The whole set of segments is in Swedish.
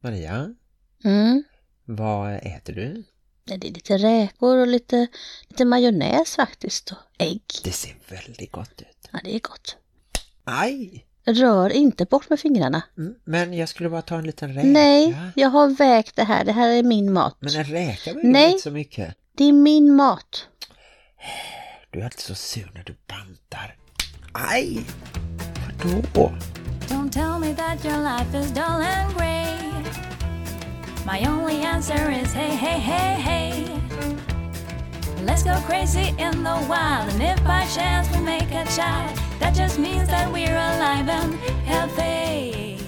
Maria, Mm. vad äter du? Det är lite räkor och lite, lite majonnäs faktiskt. Och ägg. Det ser väldigt gott ut. Ja, det är gott. Aj! Rör inte bort med fingrarna. Mm, Men jag skulle bara ta en liten räka. Nej, jag har vägt det här. Det här är min mat. Men en räka väger Nej. inte så mycket. Det är min mat. Du är alltid så sur när du bantar. Aj! Vadå? Don't tell me that your life is dull and grey. My only answer is hey, hey, hey, hey. Let's go crazy in the wild, and if by chance we make a child, that just means that we're alive and healthy.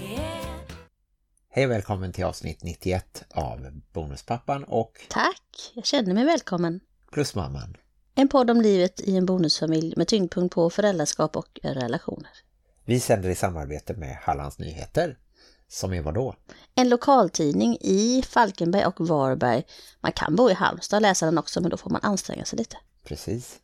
Hej och välkommen till avsnitt 91 av Bonuspappan och Tack, jag känner mig välkommen. Plusmamman. En podd om livet i en bonusfamilj med tyngdpunkt på föräldraskap och relationer. Vi sänder i samarbete med Hallands Nyheter. Som är vad då? En lokaltidning i Falkenberg och Varberg. Man kan bo i Halmstad och läsa den också men då får man anstränga sig lite. Precis.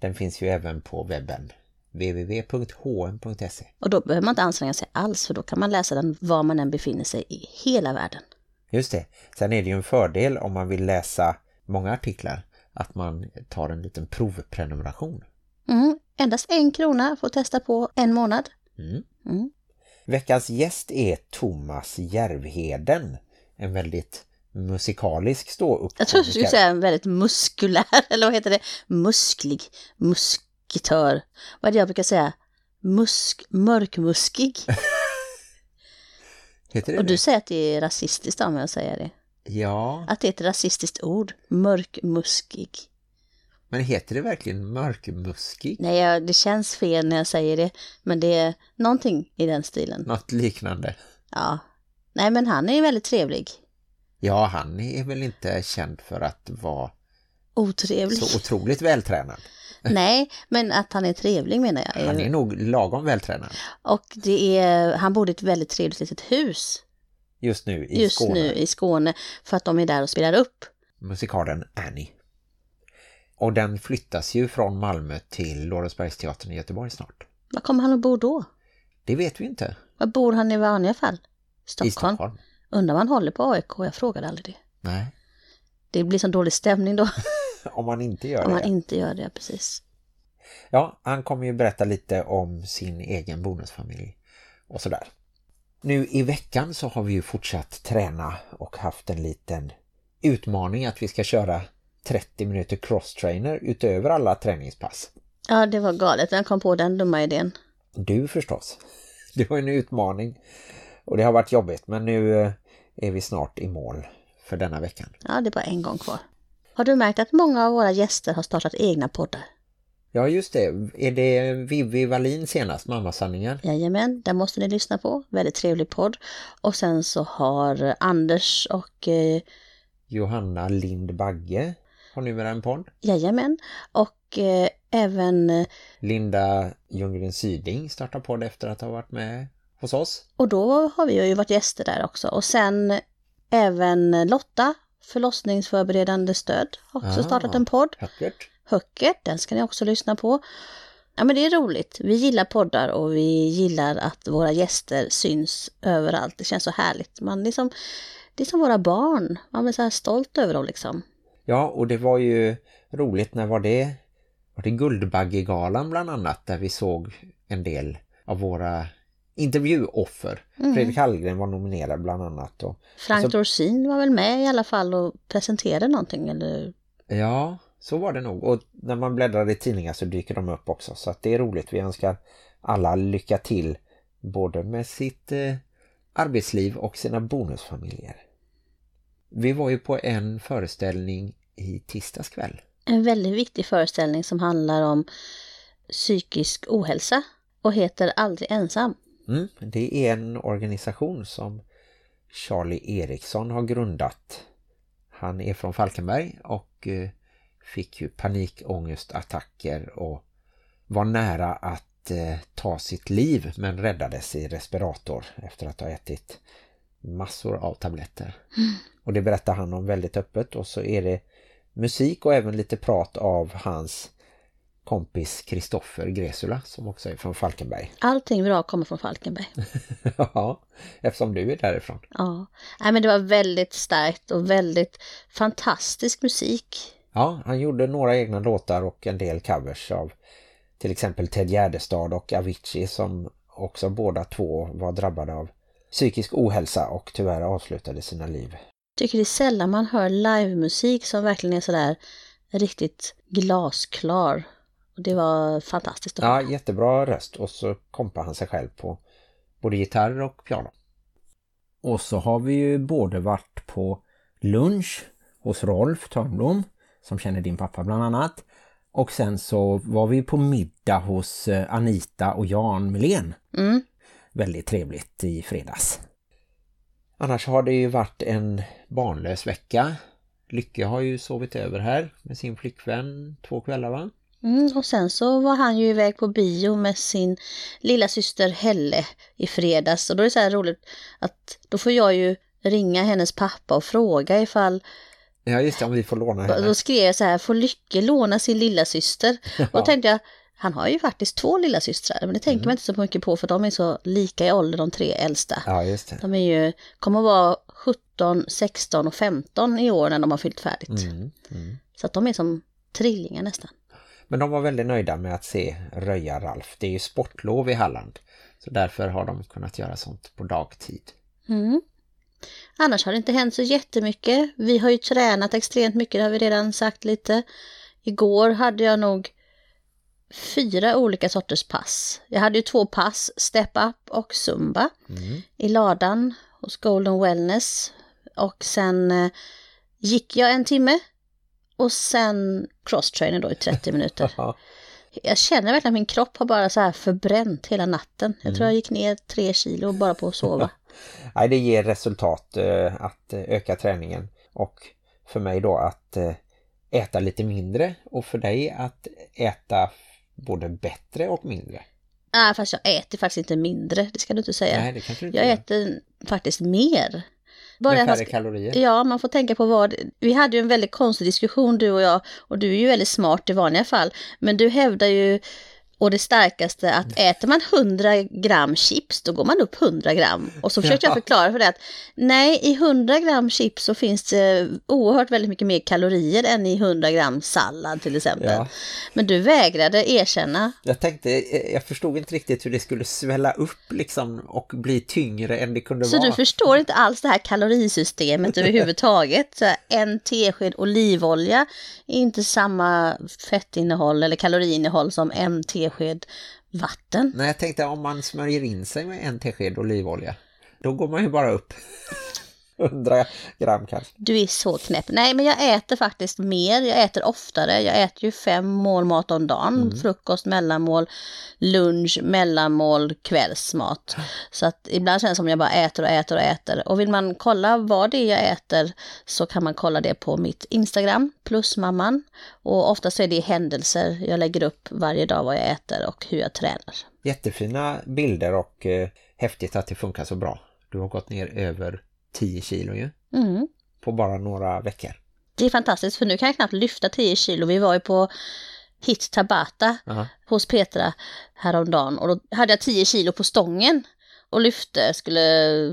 Den finns ju även på webben www.hm.se. Och då behöver man inte anstränga sig alls för då kan man läsa den var man än befinner sig i hela världen. Just det. Sen är det ju en fördel om man vill läsa många artiklar att man tar en liten provprenumeration. Mm, endast en krona får testa på en månad. Mm. Mm. Veckans gäst är Thomas Järvheden. En väldigt musikalisk ståuppkomiker. Jag tror du skulle säga en väldigt muskulär, eller vad heter det? Musklig, muskitör. Vad är det jag brukar säga? Musk, mörkmuskig. Heter det Och du det? säger att det är rasistiskt om jag säger det. Ja, Att det är ett rasistiskt ord. Mörkmuskig. Men heter det verkligen mörkmuskig? Nej, jag, det känns fel när jag säger det. Men det är någonting i den stilen. Något liknande. Ja. Nej, men han är väldigt trevlig. Ja, han är väl inte känd för att vara Otrevlig. så otroligt vältränad. Nej, men att han är trevlig menar jag. Han är nog lagom vältränad Och det är, han bor i ett väldigt trevligt litet hus just nu i just Skåne. nu i Skåne för att de är där och spelar upp. Musikalen Annie. Och den flyttas ju från Malmö till Lorensbergsteatern i Göteborg snart. Var kommer han att bo då? Det vet vi inte. Var bor han i vanliga fall? I Stockholm. Stockholm. Undrar han håller på AIK? Jag frågade aldrig det. Nej, Det blir sån dålig stämning då om man inte gör om det. han inte gör det, precis. Ja, han kommer ju berätta lite om sin egen bonusfamilj och sådär. Nu i veckan så har vi ju fortsatt träna och haft en liten utmaning att vi ska köra 30 minuter cross-trainer utöver alla träningspass. Ja, det var galet. Vem kom på den dumma idén? Du förstås. Det var en utmaning och det har varit jobbigt men nu eh, är vi snart i mål för denna veckan. Ja, det är bara en gång kvar. Har du märkt att många av våra gäster har startat egna poddar? Ja just det, är det Vivi Wallin senast, Mammasanningen? Jajamän, den måste ni lyssna på. Väldigt trevlig podd. Och sen så har Anders och eh, Johanna Lind Bagge har numera en podd. Jajamän. Och eh, även, eh, Linda Ljunggren Syding startar podd efter att ha varit med hos oss. och då har vi ju varit gäster där också. Och sen även Lotta, förlossningsförberedande stöd, har också Ah. startat en podd. Höckert. Höckert, den ska ni också lyssna på. Ja men det är roligt. Vi gillar poddar och vi gillar att våra gäster syns överallt. Det känns så härligt. Man liksom, det är som våra barn. Man blir så här stolt över dem liksom. Ja, och det var ju roligt när var det? Var det Guldbaggegalan bland annat där vi såg en del av våra intervjuoffer. Fredrik Hallgren var nominerad bland annat. Och, Frank Alltså- Dorsin var väl med i alla fall och presenterade någonting eller? ja, så var det nog. Och när man bläddrar i tidningar så dyker de upp också. Så att det är roligt. Vi önskar alla lycka till både med sitt eh, arbetsliv och sina bonusfamiljer. Vi var ju på en föreställning i tisdags kväll. En väldigt viktig föreställning som handlar om psykisk ohälsa och heter Aldrig ensam. Mm, det är en organisation som Charlie Eriksson har grundat. Han är från Falkenberg och eh, fick ju panikångestattacker och var nära att eh, ta sitt liv men räddades i respirator efter att ha ätit massor av tabletter. Och det berättar han om väldigt öppet och så är det musik och även lite prat av hans kompis Kristoffer Gresula som också är från Falkenberg. Allting bra kommer från Falkenberg. ja, eftersom du är därifrån. Ja, Nej, men det var väldigt starkt och väldigt fantastisk musik. Ja, han gjorde några egna låtar och en del covers av till exempel Ted Gärdestad och Avicii som också båda två var drabbade av psykisk ohälsa och tyvärr avslutade sina liv. Tycker det är sällan man hör livemusik som verkligen är sådär riktigt glasklar. Och det var fantastiskt att Ja, jättebra röst och så kompade han sig själv på både gitarr och piano. Och så har vi ju både varit på lunch hos Rolf Törnblom som känner din pappa bland annat. Och sen så var vi på middag hos eh, Anita och Jan Melén. Mm. Väldigt trevligt i fredags. Annars har det ju varit en barnlös vecka. Lycke har ju sovit över här med sin flickvän två kvällar va? Mm, och sen så var han ju iväg på bio med sin lilla syster Helle i fredags. Och då är det så här roligt att då får jag ju ringa hennes pappa och fråga ifall Ja just det, om vi får låna henne. Då skrev jag så här, får Lycke låna sin lilla syster? Och då tänkte jag, han har ju faktiskt två lilla systrar, men det tänker man inte så mycket på för de är så lika i ålder, de tre äldsta. Ja just det. De är ju, kommer att vara 17, 16 och 15 i år när de har fyllt färdigt. Mm, mm. Så att de är som trillingar nästan. Men de var väldigt nöjda med att se Röja Ralf. Det är ju sportlov i Halland. Så därför har de kunnat göra sånt på dagtid. Mm. Annars har det inte hänt så jättemycket. Vi har ju tränat extremt mycket, det har vi redan sagt lite. Igår hade jag nog fyra olika sorters pass. Jag hade ju två pass, Step Up och Zumba, Mm. i ladan hos Golden Wellness. Och sen eh, gick jag en timme och sen crosstrainer då i 30 minuter. Ja, Jag känner verkligen att min kropp har bara så här förbränt hela natten. Jag tror jag gick ner tre kilo bara på att sova. Nej, det ger resultat eh, att eh, öka träningen. Och för mig då att äta lite mindre. Och för dig att äta både bättre och mindre. Nej, fast jag äter faktiskt inte mindre, det ska du inte säga. Nej, det kanske du inte jag gör. äter faktiskt mer. Bara Med färre ska- kalorier. Ja, man får tänka på vad... Vi hade ju en väldigt konstig diskussion du och jag, och du är ju väldigt smart i vanliga fall, men du hävdar ju, och det starkaste, att äter man 100 gram chips, då går man upp 100 gram. Och så försökte jag Ja. förklara för det att nej, i 100 gram chips så finns det oerhört väldigt mycket mer kalorier än i 100 gram sallad till exempel. Ja. Men du vägrade erkänna Jag tänkte, eh, jag förstod inte riktigt hur det skulle svälla upp liksom och bli tyngre än det kunde Så vara. du förstår inte alls det här kalorisystemet överhuvudtaget. Så en tesked olivolja är inte samma fettinnehåll eller kaloriinnehåll som en tesked vatten. Nej, jag tänkte om man smörjer in sig med en tesked olivolja, då går man ju bara upp 100 gram kanske. Du är så knäpp. Nej, men jag äter faktiskt mer. Jag äter oftare. Jag äter ju fem mål mat om dagen. Frukost, mellanmål, lunch, mellanmål, kvällsmat. Så att ibland känns det som jag bara äter och äter och äter. Och vill man kolla vad det är jag äter så kan man kolla det på mitt Instagram, plusmamman. Och oftast är det händelser jag lägger upp varje dag vad jag äter och hur jag tränar. Jättefina bilder och eh, häftigt att det funkar så bra. Du har gått ner över 10 kilo ju, Mm. på bara några veckor. Det är fantastiskt för nu kan jag knappt lyfta 10 kilo. Vi var ju på Hit Tabata Aha. hos Petra häromdagen och då hade jag 10 kilo på stången och lyfte, skulle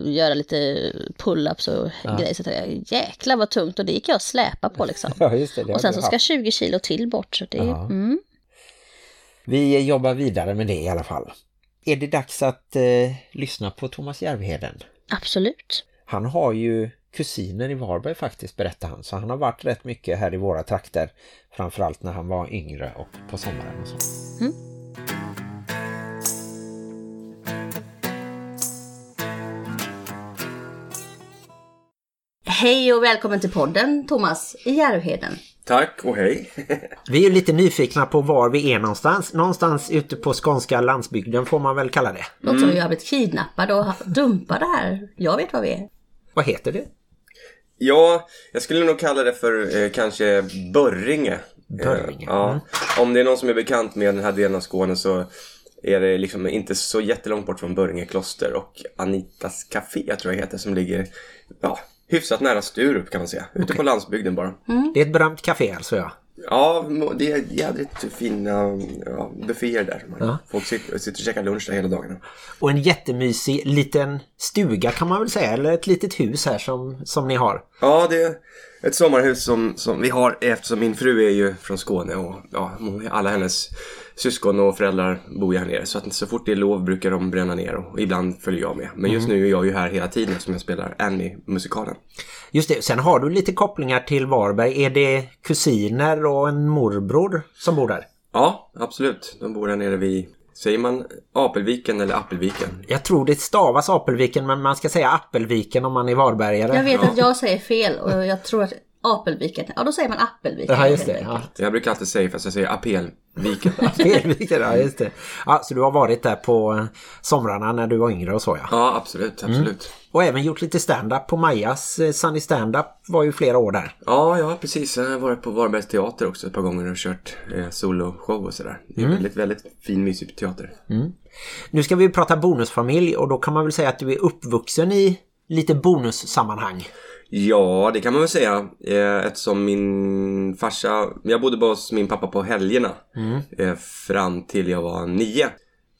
göra lite pull-ups och Ja. grejer. Så jag, jäklar vad tungt och det gick jag att släpa på liksom. Ja, det. och sen så ska haft. 20 kilo till bort. Så det, Ja. mm. Vi jobbar vidare med det i alla fall. Är det dags att eh, lyssna på Thomas Järvheden? Absolut. Han har ju kusiner i Varberg faktiskt, berättar han. Så han har varit rätt mycket här i våra trakter. Framförallt när han var yngre och på sommaren och så. Hej och välkommen till podden Thomas i Järvheden. Tack och hej. Vi är ju lite nyfikna på var vi är någonstans. Någonstans ute på skånska landsbygden får man väl kalla det. Låter som vi har blivit kidnappade och dumpade här. Jag vet vad vi är. Vad heter det? ja, jag skulle nog kalla det för eh, kanske Börringe. Börringe, Eh, ja. Om det är någon som är bekant med den här delen av Skåne så är det liksom inte så jättelångt bort från Börringe kloster och Anitas Café tror jag heter som ligger ja, hyfsat nära Sturup kan man säga. Ute på landsbygden bara. Det är ett berömt café alltså ja. Ja, det är jädrigt fina ja, bufféer där. Man, Ja. Folk sitter, sitter och käkar lunch där hela dagarna. Och en jättemysig liten stuga kan man väl säga, eller ett litet hus här som, som ni har. Ja, det är ett sommarhus som, som vi har eftersom min fru är ju från Skåne och ja, alla hennes syskon och föräldrar bor ju här nere. Så att så fort det är lov brukar de bränna ner och ibland följer jag med. Men just nu är jag ju här hela tiden som jag spelar Annie-musikalen. Just det, sen har du lite kopplingar till Varberg. Är det kusiner och en morbror som bor där? Ja, absolut. De bor här nere vid, säger man Apelviken eller Appelviken? Jag tror det stavas Apelviken men man ska säga Appelviken om man är varbergare. Jag vet att jag säger fel och jag tror att Apelviken, ja då säger man Appelviken. Ja, just det. Ja. Jag brukar alltid säga fast jag säger Apelviken. Appelviken, ja just det. Ja, så du har varit där på eh, somrarna när du var yngre och så ja. Ja, absolut, absolut. Och även gjort lite stand-up på Majas. eh, Sunny stand-up var ju flera år där. Ja, ja precis. Jag har varit på Varbergs teater också ett par gånger och kört eh, soloshow och sådär. Det är väldigt, väldigt fin, mysig teater. Nu ska vi prata bonusfamilj och då kan man väl säga att du är uppvuxen i lite bonussammanhang. Ja, det kan man väl säga. Eh, eftersom min farsa... Jag bodde bara hos min pappa på helgerna. Eh, fram till jag var nio.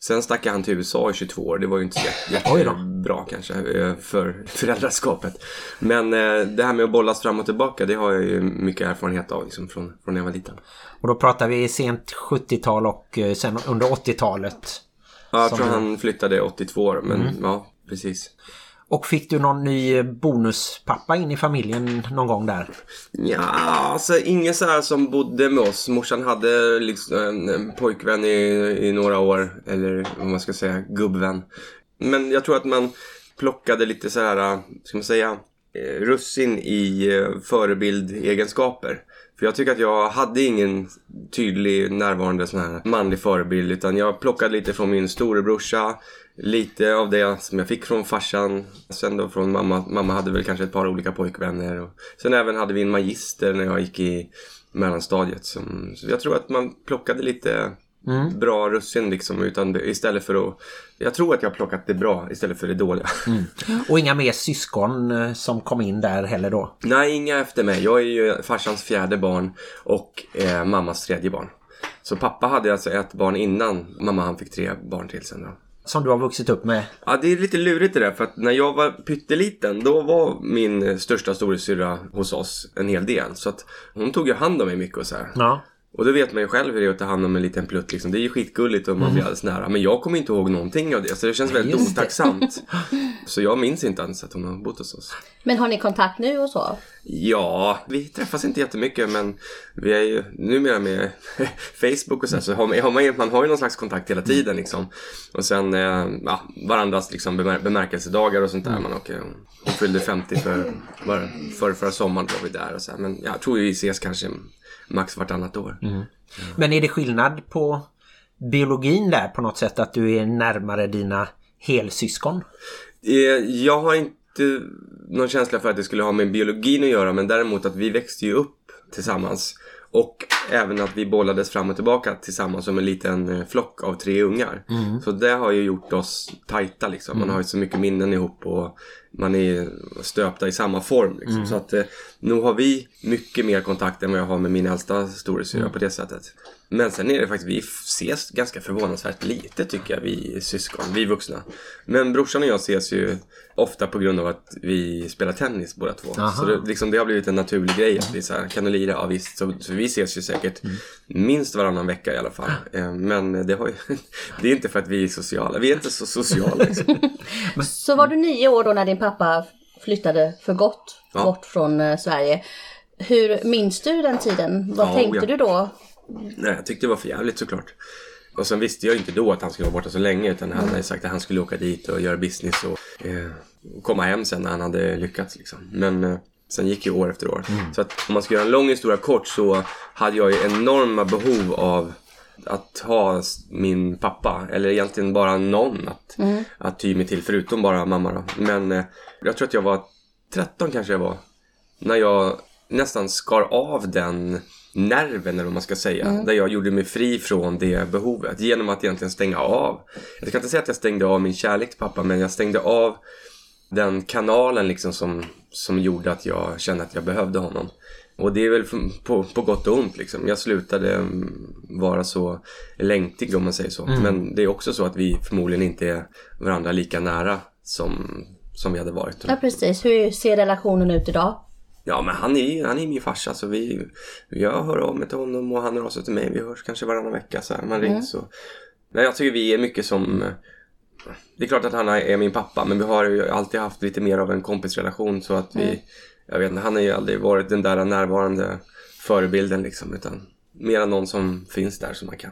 Sen stack han till USA i 22 år. Det var ju inte så jättebra kanske eh, för föräldraskapet. Men det här med att bollas fram och tillbaka, det har jag ju mycket erfarenhet av liksom, från, från när jag var liten. Och då pratar vi sent 70-tal och sen under 80-talet. Ja, jag tror han flyttade 82 år, men ja, precis. Och fick du någon ny bonuspappa in i familjen någon gång där? Ja, alltså ingen så här som bodde med oss. Morsan hade liksom en, en pojkvän i, i några år. Eller vad man ska säga, gubbvän. Men jag tror att man plockade lite så här, eh, ska man säga, eh, russin i eh, förebildegenskaper. För jag tycker att jag hade ingen tydlig närvarande sån här manlig förebild. Utan jag plockade lite från min storebrorsa. Lite av det som jag fick från farsan. Sen då från mamma. Mamma hade väl kanske ett par olika pojkvänner. Och sen även hade vi en magister när jag gick i mellanstadiet. Som, så jag tror att man plockade lite bra russin liksom. Utan det- istället för att... Jag tror att jag har plockat det bra istället för det dåliga. Och inga mer syskon eh, som kom in där heller då? Nej, inga efter mig. Jag är ju farsans fjärde barn och eh, mammas tredje barn. Så pappa hade alltså ett barn innan mamma han fick tre barn till sen då. Som du har vuxit upp med? Ja, det är lite lurigt det där för att när jag var pytteliten då var min största storasyrra hos oss en hel del. Så att hon tog ju hand om mig mycket och så här. Ja. Och då vet man ju själv hur det är att ta hand om en liten plutt liksom. Det är ju skitgulligt och man blir alldeles nära. Men jag kommer inte ihåg någonting av det. Så det känns väldigt Just det. otacksamt. Så jag minns inte ens att hon har bott hos oss. Men har ni kontakt nu och så? Ja, vi träffas inte jättemycket men vi är ju numera med Facebook och så, här, så har man, har man, har ju någon slags kontakt hela tiden liksom. Och sen eh, ja, varandras liksom bemär, bemärkelsedagar och sånt där. Man åker, hon fyllde 50 för, var, för förra sommaren då var vi där och så här. Men jag tror vi ses kanske max vartannat år. Men är det skillnad på biologin där på något sätt? Att du är närmare dina helsyskon? Eh, Jag har inte någon känsla för att det skulle ha med biologin att göra men däremot att vi växte ju upp tillsammans. Och även att vi bollades fram och tillbaka tillsammans som en liten eh, flock av tre ungar. Så det har ju gjort oss tajta liksom. Man har ju så mycket minnen ihop och man är stöpta i samma form. Liksom. Så att eh, nog har vi mycket mer kontakt än vad jag har med min äldsta storasyrra på det sättet. Men sen är det faktiskt, vi ses ganska förvånansvärt lite tycker jag, vi syskon, vi vuxna. Men brorsan och jag ses ju ofta på grund av att vi spelar tennis båda två. Aha. Så det, liksom, det har blivit en naturlig grej att vi så här, kan du lira? Ja visst, så, så vi ses ju säkert Mm. minst varannan vecka i alla fall. Eh, Men det, har ju, det är inte för att vi är sociala, vi är inte så sociala. Liksom. Så var du nio år då när din pappa flyttade för gott Ja. bort från eh, Sverige. Hur minns du den tiden? Vad Ja, tänkte ja. du då? Nej, jag tyckte det var för jävligt såklart. Och sen visste jag inte då att han skulle vara borta så länge utan han hade sagt att han skulle åka dit och göra business och eh, komma hem sen när han hade lyckats liksom. Men eh, sen gick ju år efter år. Så att om man ska göra en lång historia kort så hade jag ju enorma behov av att ha min pappa, eller egentligen bara någon att, att ty mig till, förutom bara mamma då. Men eh, jag tror att jag var 13 kanske jag var, när jag nästan skar av den nerven eller vad man ska säga. Där jag gjorde mig fri från det behovet genom att egentligen stänga av. Jag kan inte säga att jag stängde av min kärlek till pappa men jag stängde av den kanalen liksom som, som gjorde att jag kände att jag behövde honom. Och det är väl på, på gott och ont liksom. Jag slutade mm, vara så längtig om man säger så. Men det är också så att vi förmodligen inte är varandra lika nära som, som vi hade varit. Ja, precis. Hur ser relationen ut idag? Ja, men han är, han är min farsa så vi, jag hör av mig till honom och han hör av sig till mig. Vi hörs kanske varannan vecka så här, man rings och... Nej, jag tycker vi är mycket som... Det är klart att han är min pappa men vi har ju alltid haft lite mer av en kompisrelation så att vi... Jag vet inte, han har ju aldrig varit den där närvarande förebilden liksom utan mer någon som finns där som man kan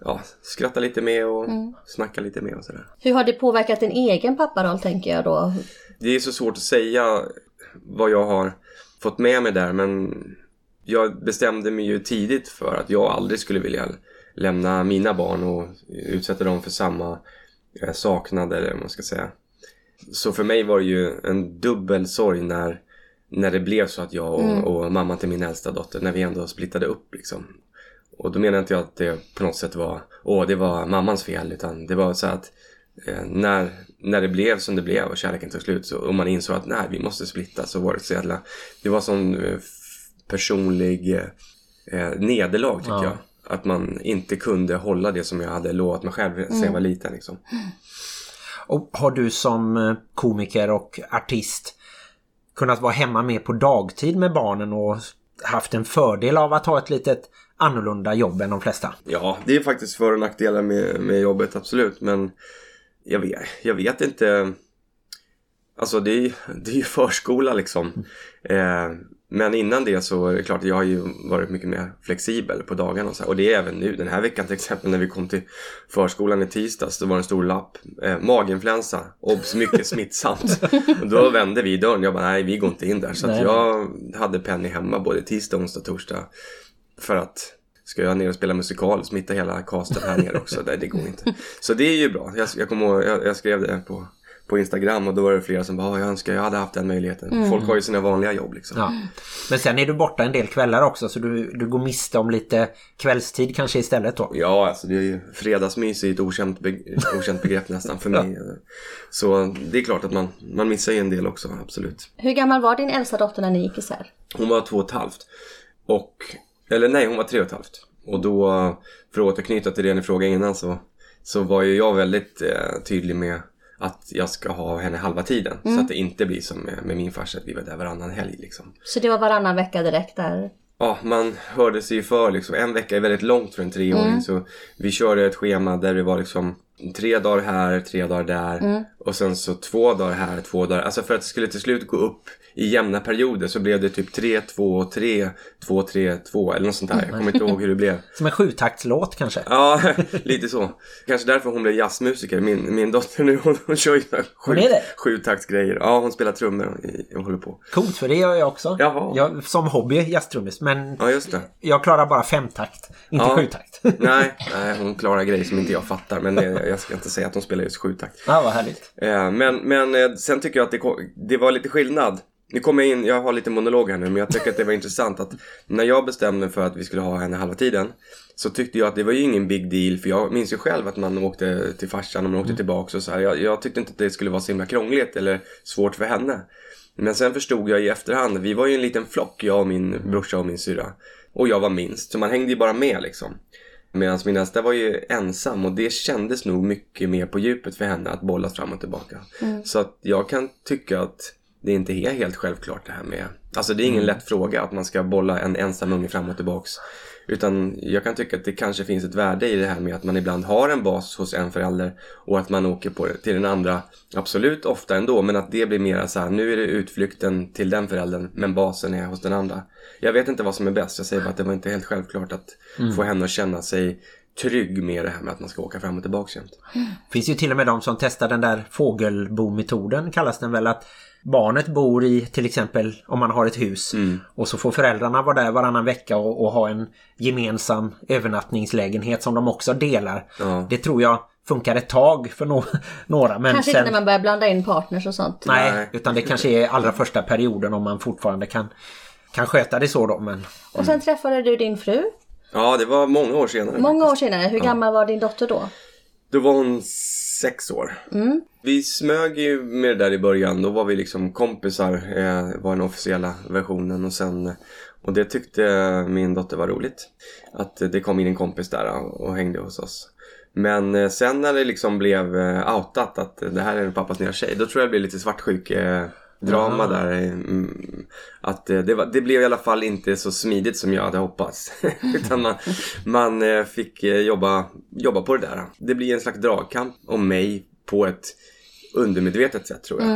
ja, skratta lite med och snacka lite med och sådär. Hur har det påverkat din egen papparoll tänker jag då? Det är så svårt att säga vad jag har fått med mig där men jag bestämde mig ju tidigt för att jag aldrig skulle vilja lämna mina barn och utsätta dem för samma eh, saknad eller vad man ska säga. Så för mig var det ju en dubbel sorg när, när det blev så att jag och, och mamman till min äldsta dotter, när vi ändå splittade upp liksom. Och då menar inte jag att det på något sätt var, åh det var mammans fel, utan det var så att eh, när, när det blev som det blev och kärleken tog slut så, och man insåg att nej, vi måste splitta så var det så jävla, det var sån eh, personlig eh, eh, nederlag tycker Ja. jag. Att man inte kunde hålla det som jag hade lovat mig själv sedan jag var liten liksom. Och har du som eh, komiker och artist kunnat vara hemma med på dagtid med barnen och haft en fördel av att ha ett litet annorlunda jobb än de flesta? Ja, det är faktiskt för och nackdelar med, med jobbet, absolut. Men jag vet, jag vet inte. Alltså det är, det är ju förskola liksom. Eh, men innan det så är det klart att jag har ju varit mycket mer flexibel på dagarna och så här. Och det är även nu. Den här veckan till exempel när vi kom till förskolan i tisdags. Då var det en stor lapp. Eh, maginfluensa. Obs! Mycket smittsamt. och då vände vi dörren. Jag bara nej vi går inte in där. Så Nej. jag hade Penny hemma både tisdag, onsdag, torsdag. För att Ska jag ner och spela musikal smitta hela casten här nere också? Nej, det går inte. Så det är ju bra. Jag, jag ihåg, jag, jag skrev det på, på Instagram och då var det flera som bara, "Ah, jag önskar jag hade haft den möjligheten. Folk har ju sina vanliga jobb liksom. Ja. Men sen är du borta en del kvällar också så du, du går miste om lite kvällstid kanske istället då. Ja, alltså det är ju fredagsmys är ett okänt, be okänt begrepp nästan för mig. Så det är klart att man, man missar ju en del också, absolut. Hur gammal var din äldsta dotter när ni gick isär? Hon var två och ett halvt. Och, eller nej, hon var tre och ett halvt. Och då, för att återknyta till det ni frågade innan så, så var ju jag väldigt eh, tydlig med att jag ska ha henne halva tiden. Så att det inte blir som med, med min farsa, att vi var där varannan helg liksom. Så det var varannan vecka direkt där? Ja, man hörde sig ju för liksom. En vecka är väldigt långt för en treåring. Så vi körde ett schema där det var liksom tre dagar här, tre dagar där. Och sen så två dagar här, två dagar. Alltså för att det skulle till slut gå upp i jämna perioder så blev det typ tre, två, tre, två, tre, två eller något sånt där. Jag kommer inte ihåg hur det blev. Som en sjutaktslåt kanske. Ja, lite så. Kanske därför hon blev jazzmusiker. Min, min dotter nu, hon, hon kör ju sju, sjutaktsgrejer. Ja, hon spelar trummor och, och håller på. Coolt för det gör jag också. Jaha. Jag, som hobby jazztrummis men Ja, just det. jag klarar bara femtakt, inte Ja. sjutakt. Nej, nej, hon klarar grejer som inte jag fattar. Men det, jag ska inte säga att hon spelar just sjutakt. Ja, vad härligt. Eh, men, men eh, sen tycker jag att det, det var lite skillnad. Nu kommer jag in, jag har lite monolog här nu, men jag tycker att det var intressant att när jag bestämde mig för att vi skulle ha henne halva tiden så tyckte jag att det var ju ingen big deal för jag minns ju själv att man åkte till farsan och man åkte tillbaka och så här. Jag, jag tyckte inte att det skulle vara så himla krångligt eller svårt för henne. Men sen förstod jag i efterhand, vi var ju en liten flock, jag och min brorsa och min syra. Och jag var minst, så man hängde ju bara med liksom. Medan min äldsta var ju ensam och det kändes nog mycket mer på djupet för henne att bollas fram och tillbaka. Så att jag kan tycka att det inte är helt självklart det här med... Alltså det är ingen lätt fråga att man ska bolla en ensam unge fram och tillbaks. Utan jag kan tycka att det kanske finns ett värde i det här med att man ibland har en bas hos en förälder och att man åker på till den andra. Absolut ofta ändå, men att det blir mera så här, nu är det utflykten till den föräldern, men basen är hos den andra. Jag vet inte vad som är bäst, jag säger bara att det var inte helt självklart att få henne att känna sig trygg med det här med att man ska åka fram och tillbaka jämt. finns ju till och med de som testar den där fågelbo-metoden kallas den väl att barnet bor i till exempel om man har ett hus och så får föräldrarna vara där varannan vecka och, och ha en gemensam övernattningslägenhet som de också delar. Ja. Det tror jag funkar ett tag för no några men Kanske sen... inte när man börjar blanda in partners och sånt. Nej, utan det kanske är allra första perioden om man fortfarande kan, kan sköta det så då. Men Och sen träffade du din fru. Ja, det var många år senare. Många faktiskt. år senare. Hur gammal var din dotter då? Då var hon sex år. Vi smög ju med det där i början. Då var vi liksom kompisar. Eh, var den officiella versionen. Och sen och det tyckte min dotter var roligt. Att det kom in en kompis där och hängde hos oss. Men eh, sen när det liksom blev eh, outat att det här är pappas nya tjej. Då tror jag det blev lite svartsjuk eh, drama Ah. där. Mm, Att eh, det, var, det blev i alla fall inte så smidigt som jag hade hoppats. Utan man, man eh, fick eh, jobba, jobba på det där. Det blir en slags dragkamp om mig på ett undermedvetet sätt tror jag.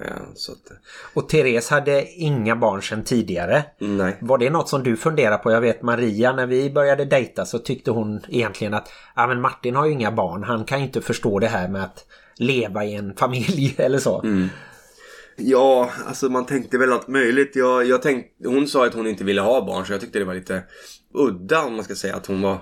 Ja, så att, eh, Och Therese hade inga barn sedan tidigare. nej. Var det något som du funderar på? Jag vet Maria när vi började dejta så tyckte hon egentligen att ja, men Martin har ju inga barn. Han kan ju inte förstå det här med att leva i en familj eller så. Ja, alltså man tänkte väl allt möjligt. Jag, jag tänkte, hon sa att hon inte ville ha barn så jag tyckte det var lite udda om man ska säga att hon var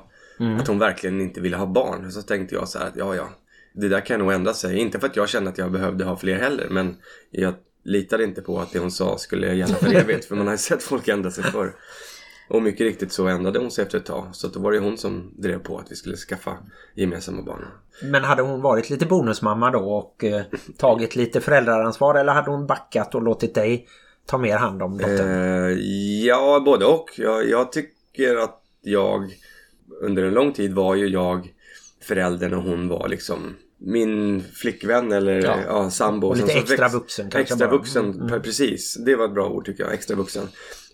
att hon verkligen inte ville ha barn. Så tänkte jag så här att ja, ja, det där kan nog ändra sig. Inte för att jag kände att jag behövde ha fler heller, men jag litade inte på att det hon sa skulle gälla för evigt. för man har ju sett folk ändra sig förr. Och mycket riktigt så ändrade hon sig efter ett tag. Så då var det hon som drev på att vi skulle skaffa gemensamma barn. Men hade hon varit lite bonusmamma då och eh, tagit lite föräldraransvar eller hade hon backat och låtit dig ta mer hand om dottern? Eh, ja, både och. Jag, jag tycker att jag under en lång tid var ju jag föräldern och hon var liksom min flickvän eller Ja. ja. sambo. Och lite extra vuxen Extra vuxen, Mm. pre- precis. Det var ett bra ord tycker jag, extra vuxen.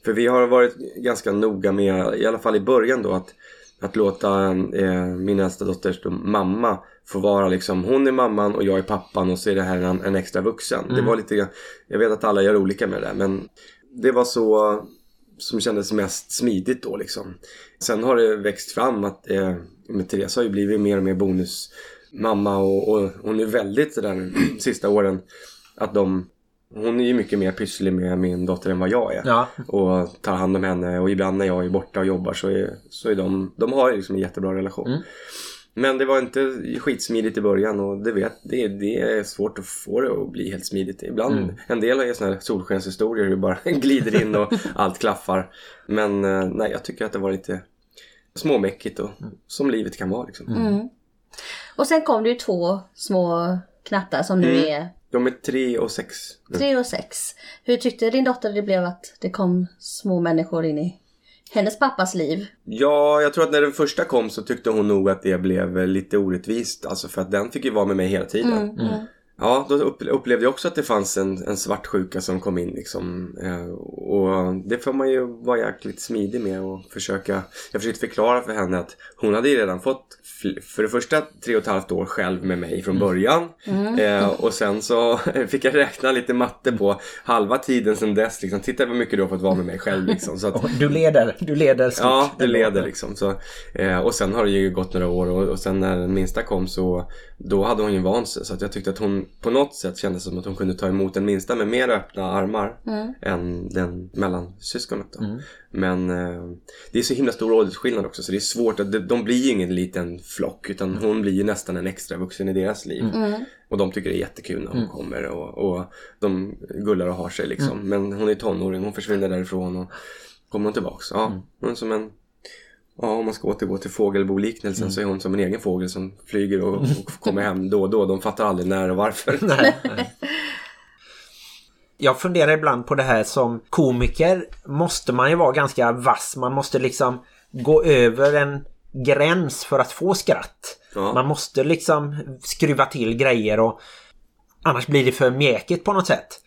För vi har varit ganska noga med, i alla fall i början då, att, att låta eh, min äldsta dotters då, mamma få vara liksom, hon är mamman och jag är pappan och så är det här en, en extra vuxen. Mm. Det var lite, jag vet att alla gör olika med det där, men det var så som kändes mest smidigt då liksom. Sen har det växt fram att eh, med Therese har ju blivit mer och mer bonusmamma och, och hon är väldigt sådär sista åren att de hon är ju mycket mer pysslig med min dotter än vad jag är. Ja. Och tar hand om henne och ibland när jag är borta och jobbar så är, så är de, de har ju liksom en jättebra relation. Mm. Men det var inte skitsmidigt i början och det, vet, det, det är svårt att få det att bli helt smidigt. Ibland, Mm. en del är sådana här solskenshistorier hur det bara glider in och allt klaffar. Men eh, nej, jag tycker att det var lite småmäckigt och som livet kan vara liksom. Mm. Och sen kom det ju två små knattar som nu Mm. är De är tre och sex. nu. tre och sex. Hur tyckte din dotter det blev att det kom små människor in i hennes pappas liv? Ja, jag tror att när den första kom så tyckte hon nog att det blev lite orättvist. Alltså för att den fick ju vara med mig hela tiden. Mm. Ja, då upple- upplevde jag också att det fanns en, en svartsjuka som kom in liksom. Eh, och det får man ju vara jäkligt smidig med och försöka. Jag försökte förklara för henne att hon hade ju redan fått för det första tre och ett halvt år själv med mig från början. Eh, och sen så fick jag räkna lite matte på halva tiden sedan dess. Liksom. Titta vad mycket du har fått vara med mig själv liksom. Så att, Du leder, du leder stort. Ja, det leder liksom. Så, eh, och sen har det ju gått några år och, och sen när den minsta kom så då hade hon ju vant sig. Så att jag tyckte att hon på något sätt kändes som att hon kunde ta emot den minsta med mer öppna armar än den mellansyskonet. Då. Men eh, det är så himla stor åldersskillnad också så det är svårt att de, de blir ju ingen liten flock utan hon blir ju nästan en extra vuxen i deras liv. Och de tycker det är jättekul när hon kommer och, och de gullar och har sig liksom. Men hon är tonåring, hon försvinner därifrån och kommer hon tillbaks. Ja, hon är som en Ja, om man ska återgå till fågelboliknelsen så är hon som en egen fågel som flyger och, och kommer hem då och då. De fattar aldrig när och varför. Nej, nej. Jag funderar ibland på det här som komiker måste man ju vara ganska vass. Man måste liksom gå över en gräns för att få skratt. Ja. Man måste liksom skruva till grejer och annars blir det för mjäkigt på något sätt.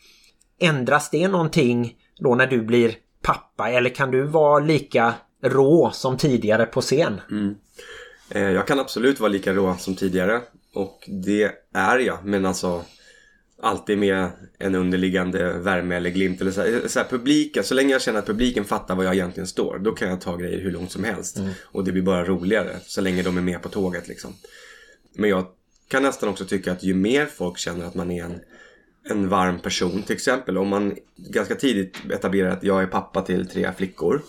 Ändras det någonting då när du blir pappa eller kan du vara lika rå som tidigare på scen? Eh, Jag kan absolut vara lika rå som tidigare. Och det är jag. Men alltså alltid med en underliggande värme eller glimt. Eller så här, så här, publiken, så länge jag känner att publiken fattar var jag egentligen står. Då kan jag ta grejer hur långt som helst. Och det blir bara roligare. Så länge de är med på tåget liksom. Men jag kan nästan också tycka att ju mer folk känner att man är en, en varm person. Till exempel om man ganska tidigt etablerar att jag är pappa till tre flickor.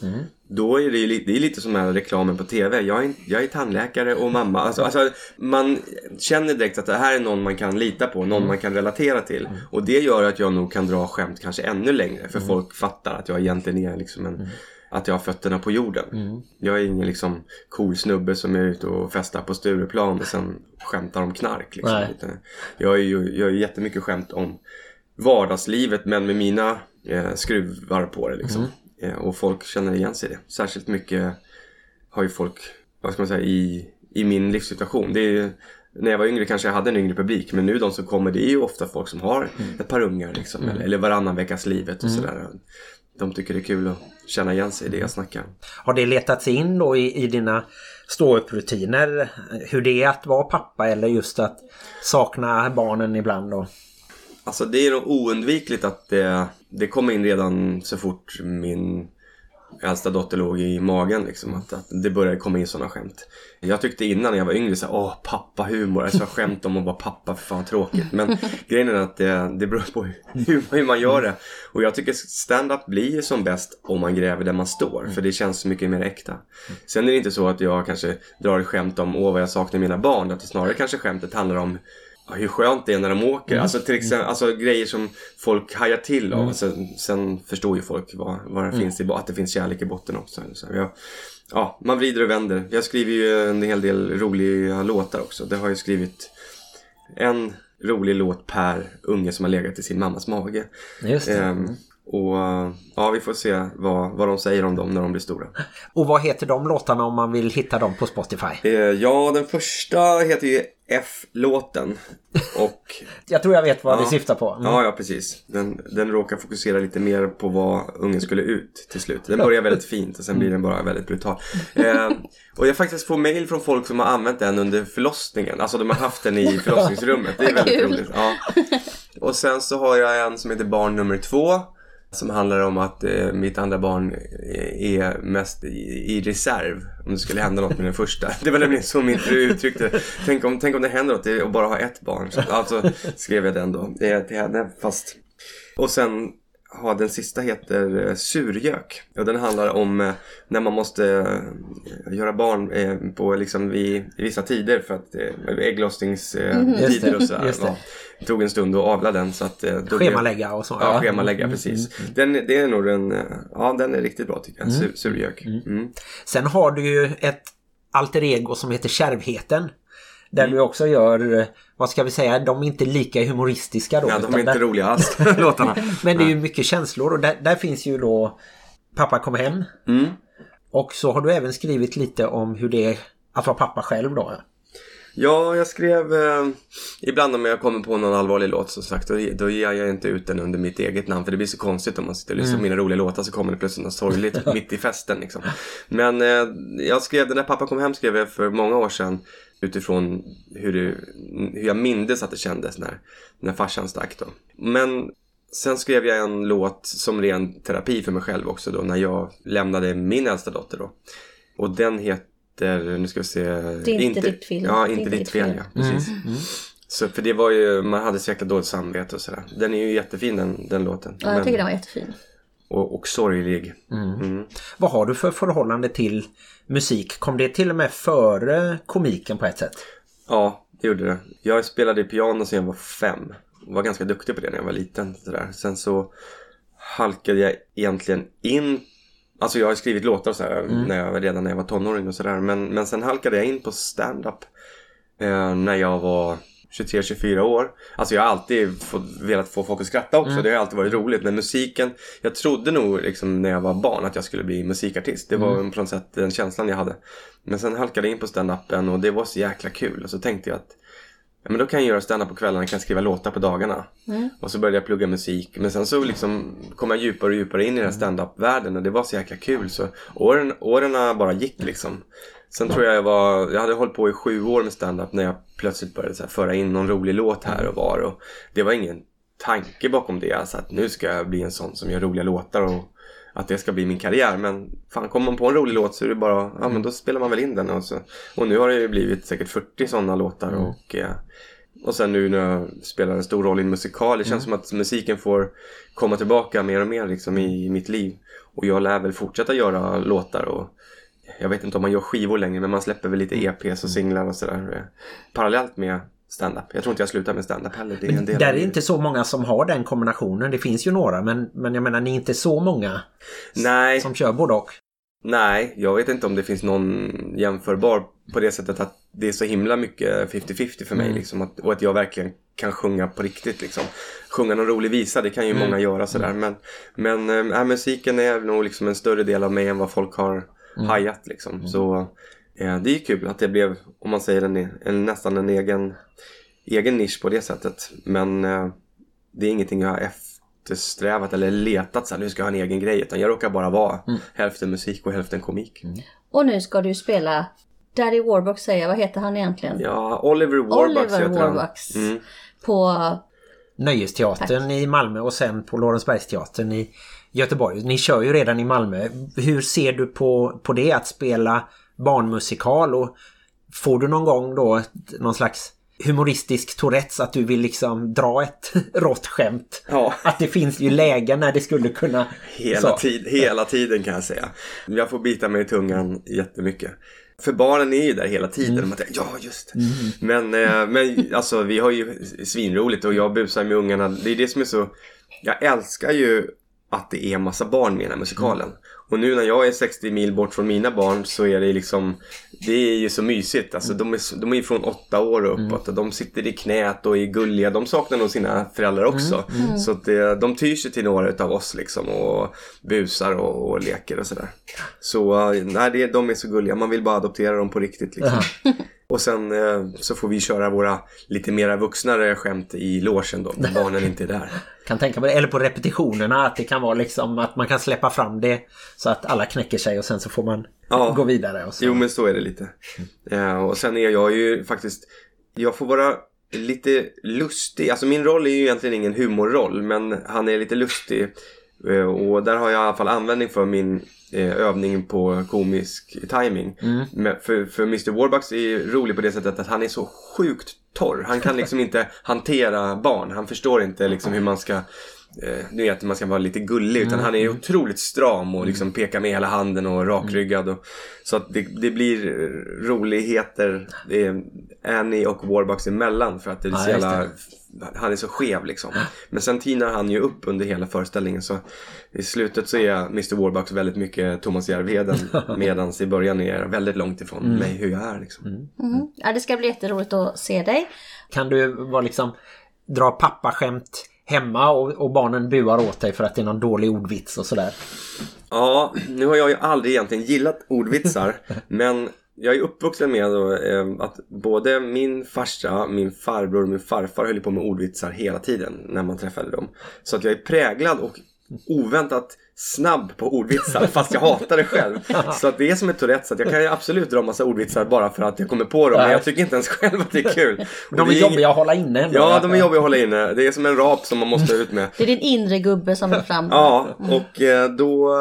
Då är det ju li- det är lite som den här reklamen på TV. Jag är, jag är tandläkare och mamma. Alltså, alltså, man känner direkt att det här är någon man kan lita på. Någon man kan relatera till. Och det gör att jag nog kan dra skämt kanske ännu längre. För folk fattar att jag egentligen är liksom en, att jag har fötterna på jorden. Jag är ingen liksom cool snubbe som är ute och festar på Stureplan och sen skämtar om knark. Liksom. Jag är ju jag är ju jättemycket skämt om vardagslivet men med mina eh, skruvar på det liksom. Eh, och folk känner igen sig i det. Särskilt mycket har ju folk, vad ska man säga, i, i min livssituation. Det är när jag var yngre kanske jag hade en yngre publik men nu de som kommer det är ju ofta folk som har ett par ungar liksom. Eller, eller varannan veckas livet och sådär. De tycker det är kul att känna igen sig i det jag snackar. Har det letat sig in då i, i dina ståupprutiner hur det är att vara pappa eller just att sakna barnen ibland då? Alltså det är nog oundvikligt att det, det kommer in redan så fort min äldsta dotter låg i magen. Liksom, att, att det började komma in sådana skämt. Jag tyckte innan när jag var yngre så här, åh pappa humor, alltså skämt om att vara pappa, för fan tråkigt. Men grejen är att det, det beror på hur, hur man gör det. Och jag tycker stand-up blir som bäst om man gräver där man står. För det känns så mycket mer äkta. Sen är det inte så att jag kanske drar skämt om, åh vad jag saknar mina barn. Det snarare kanske skämtet handlar om hur skönt det är när de åker. Alltså till exempel alltså, grejer som folk hajar till av. Sen, sen förstår ju folk vad, vad det finns i, att det finns kärlek i botten också. Så jag, ja, man vrider och vänder. Jag skriver ju en hel del roliga låtar också. Det har jag skrivit en rolig låt per unge som har legat i sin mammas mage. Just. Ehm, och ja, vi får se vad, vad de säger om dem när de blir stora. Och vad heter de låtarna om man vill hitta dem på Spotify? Eh, ja, den första heter ju F-låten. Och Jag tror jag vet vad Ja. vi syftar på. Mm. Ja, ja precis. Den, den råkar fokusera lite mer på vad ungen skulle ut till slut. Den börjar väldigt fint och sen blir den bara väldigt brutal. Eh, och jag faktiskt får mail från folk som har använt den under förlossningen. Alltså de har haft den i förlossningsrummet. Det är väldigt roligt. Ja. Och sen så har jag en som heter Barn nummer två. Som handlar om att eh, mitt andra barn eh, är mest i, i reserv om det skulle hända något med den första. Det var nämligen så min fru uttryckte det. Tänk om, tänk om det händer något och bara ha ett barn. Så, alltså skrev jag den då Det till henne fast. Och sen har den sista heter eh, Surgök. Och den handlar om eh, när man måste eh, göra barn på liksom i vissa tider för att ägglossningstider tider och det. Ja. Det tog en stund att avla den så att då blev- Schemalägga och så. Ja, schemalägga precis. Den, det är nog den, ja den är riktigt bra tycker jag. Sur, surgök. Mm. Sen har du ju ett alter ego som heter Kärvheten. Där du också gör, vad ska vi säga, de är inte lika humoristiska då. Ja, de är inte där, roliga alls, låtarna. Men det är ju mycket känslor och där, där finns ju då Pappa kom hem. Mm. Och så har du även skrivit lite om hur det är att vara pappa själv då. Ja, jag skrev eh, ibland om jag kommer på någon allvarlig låt som sagt då, då ger jag inte ut den under mitt eget namn för det blir så konstigt om man sitter och lyssnar på mina roliga låtar så kommer det plötsligt något sorgligt mitt i festen liksom. Men eh, jag skrev den där pappa kom hem skrev jag för många år sedan utifrån hur, det, hur jag mindes att det kändes när, när farsan stack då. Men sen skrev jag en låt som ren terapi för mig själv också då när jag lämnade min äldsta dotter då. Och den heter, nu ska vi se. är inte ditt fel. Ja, inte, ditt fel. Ja, precis. Så för det var ju, man hade så jäkla dåligt samvete och sådär. Den är ju jättefin den, den låten. Ja, jag tycker den var jättefin. Och, och sorglig. Mm. Vad har du för förhållande till musik? Kom det till och med före komiken på ett sätt? Ja, det gjorde det. Jag spelade piano sedan jag var fem. Var ganska duktig på det när jag var liten. Sådär. Sen så halkade jag egentligen in Alltså jag har skrivit låtar och sådär när jag, redan när jag var tonåring och sådär. Men, men sen halkade jag in på stand-up eh, när jag var 23-24 år. Alltså jag har alltid fått, velat få folk att skratta också. Det har alltid varit roligt. Men musiken, jag trodde nog liksom när jag var barn att jag skulle bli musikartist. Det var på något sätt den känslan jag hade. Men sen halkade jag in på stand-upen och det var så jäkla kul. Och så tänkte jag att Ja, men då kan jag göra stand-up på kvällarna, kan skriva låtar på dagarna. Och så började jag plugga musik. Men sen så liksom kom jag djupare och djupare in i den här stand-up-världen och det var så jäkla kul. Så åren, åren bara gick liksom. Sen tror jag jag var, jag hade hållit på i sju år med stand-up när jag plötsligt började så här, föra in någon rolig låt här och var. Och det var ingen tanke bakom det. Alltså att nu ska jag bli en sån som gör roliga låtar och att det ska bli min karriär. Men fan, kommer man på en rolig låt så är det bara, ja men då spelar man väl in den. Och, så. och nu har det ju blivit säkert 40 sådana låtar. Och, eh, och sen nu när jag spelar en stor roll i en musikal. Det känns som att musiken får komma tillbaka mer och mer liksom, i mitt liv. Och jag lär väl fortsätta göra låtar. Och jag vet inte om man gör skivor längre men man släpper väl lite EPs och singlar och sådär. eh, Parallellt med stand-up. Jag tror inte jag slutar med stand-up heller. Det är en del Där är inte så många som har den kombinationen. Det finns ju några men, men jag menar ni är inte så många Nej, som kör både och. nej, jag vet inte om det finns någon jämförbar på det sättet att det är så himla mycket 50-50 för mig. Mm. Liksom, att, och att jag verkligen kan sjunga på riktigt. Liksom. Sjunga någon rolig visa, det kan ju Mm. många göra sådär. Men, men äh, musiken är nog liksom en större del av mig än vad folk har Mm. hajat. Liksom. Så eh, det är kul att det blev, om man säger en, en, nästan en egen, egen nisch på det sättet. Men eh, det är ingenting jag har eftersträvat eller letat så här, nu ska jag ha en egen grej. Utan jag råkar bara vara Mm. hälften musik och hälften komik. Och nu ska du spela Daddy Warbucks säger jag, vad heter han egentligen? Ja, Oliver Warbucks Oliver heter han. Warbucks. Mm. På... Nöjesteatern i Malmö och sen på Lorensbergsteatern i Göteborg. Ni kör ju redan i Malmö. Hur ser du på, på det att spela barnmusikal och får du någon gång då ett- någon slags humoristisk Tourettes att du vill liksom dra ett rått skämt? Ja. Att det finns ju lägen när det skulle kunna... Hela, tid, hela tiden kan jag säga. Jag får bita mig i tungan jättemycket. För barnen är ju där hela tiden. Mm. Man tänker, ja, just det. Men, eh, men alltså, vi har ju svinroligt och jag busar med ungarna. Det är det som är så... Jag älskar ju att det är massa barn med i den här musikalen. Och nu när jag är 60 mil bort från mina barn så är det liksom Det är ju så mysigt. Alltså de är, så- de är från åtta år och uppåt och de sitter i knät och är gulliga. De saknar nog sina föräldrar också. Så att det, de tyr sig till några utav oss liksom och busar och, och leker och sådär. Så eh, nej, det, de är så gulliga. Man vill bara adoptera dem på riktigt liksom. Och sen eh, så får vi köra våra lite mera vuxnare skämt i logen då. När barnen inte är där. Kan tänka mig det. Eller på repetitionerna att det kan vara liksom att man kan släppa fram det så att alla knäcker sig och sen så får man Ja. gå vidare. Och så. Jo men så är det lite. Eh, och sen är jag ju faktiskt, jag får vara lite lustig. Alltså min roll är ju egentligen ingen humorroll men han är lite lustig. Eh, och där har jag i alla fall användning för min övning på komisk timing. Men för, för Mr Warbucks är rolig på det sättet att han är så sjukt torr. Han kan liksom inte hantera barn. Han förstår inte liksom hur man ska eh, du vet, man ska vara lite gullig. Utan han är otroligt stram och liksom pekar med hela handen och rakryggad. Och, så att det, det blir roligheter det är Annie och Warbucks emellan. För att det är så jävla, han är så skev liksom. Men sen tinar han ju upp under hela föreställningen. Så i slutet så är Mr Warbucks väldigt mycket Thomas Järvheden. Medan i början är jag väldigt långt ifrån mig hur jag är liksom. Mm. Ja, det ska bli jätteroligt att se dig. Kan du vara liksom dra pappaskämt hemma och, och barnen buar åt dig för att det är någon dålig ordvits och sådär? Ja, nu har jag ju aldrig egentligen gillat ordvitsar. men jag är uppvuxen med då, eh, att både min farsa, min farbror och min farfar höll på med ordvitsar hela tiden när man träffade dem. Så att jag är präglad och oväntat snabb på ordvitsar fast jag hatar det själv. Så att det är som ett Tourettes att jag kan ju absolut dra massa ordvitsar bara för att jag kommer på dem. Men jag tycker inte ens själv att det är kul. Och De är ing- jobbiga att hålla inne. Ja, de är jobbiga att hålla inne. Det är som en rap som man måste ut med. Det är din inre gubbe som är fram. Ja, och eh, då,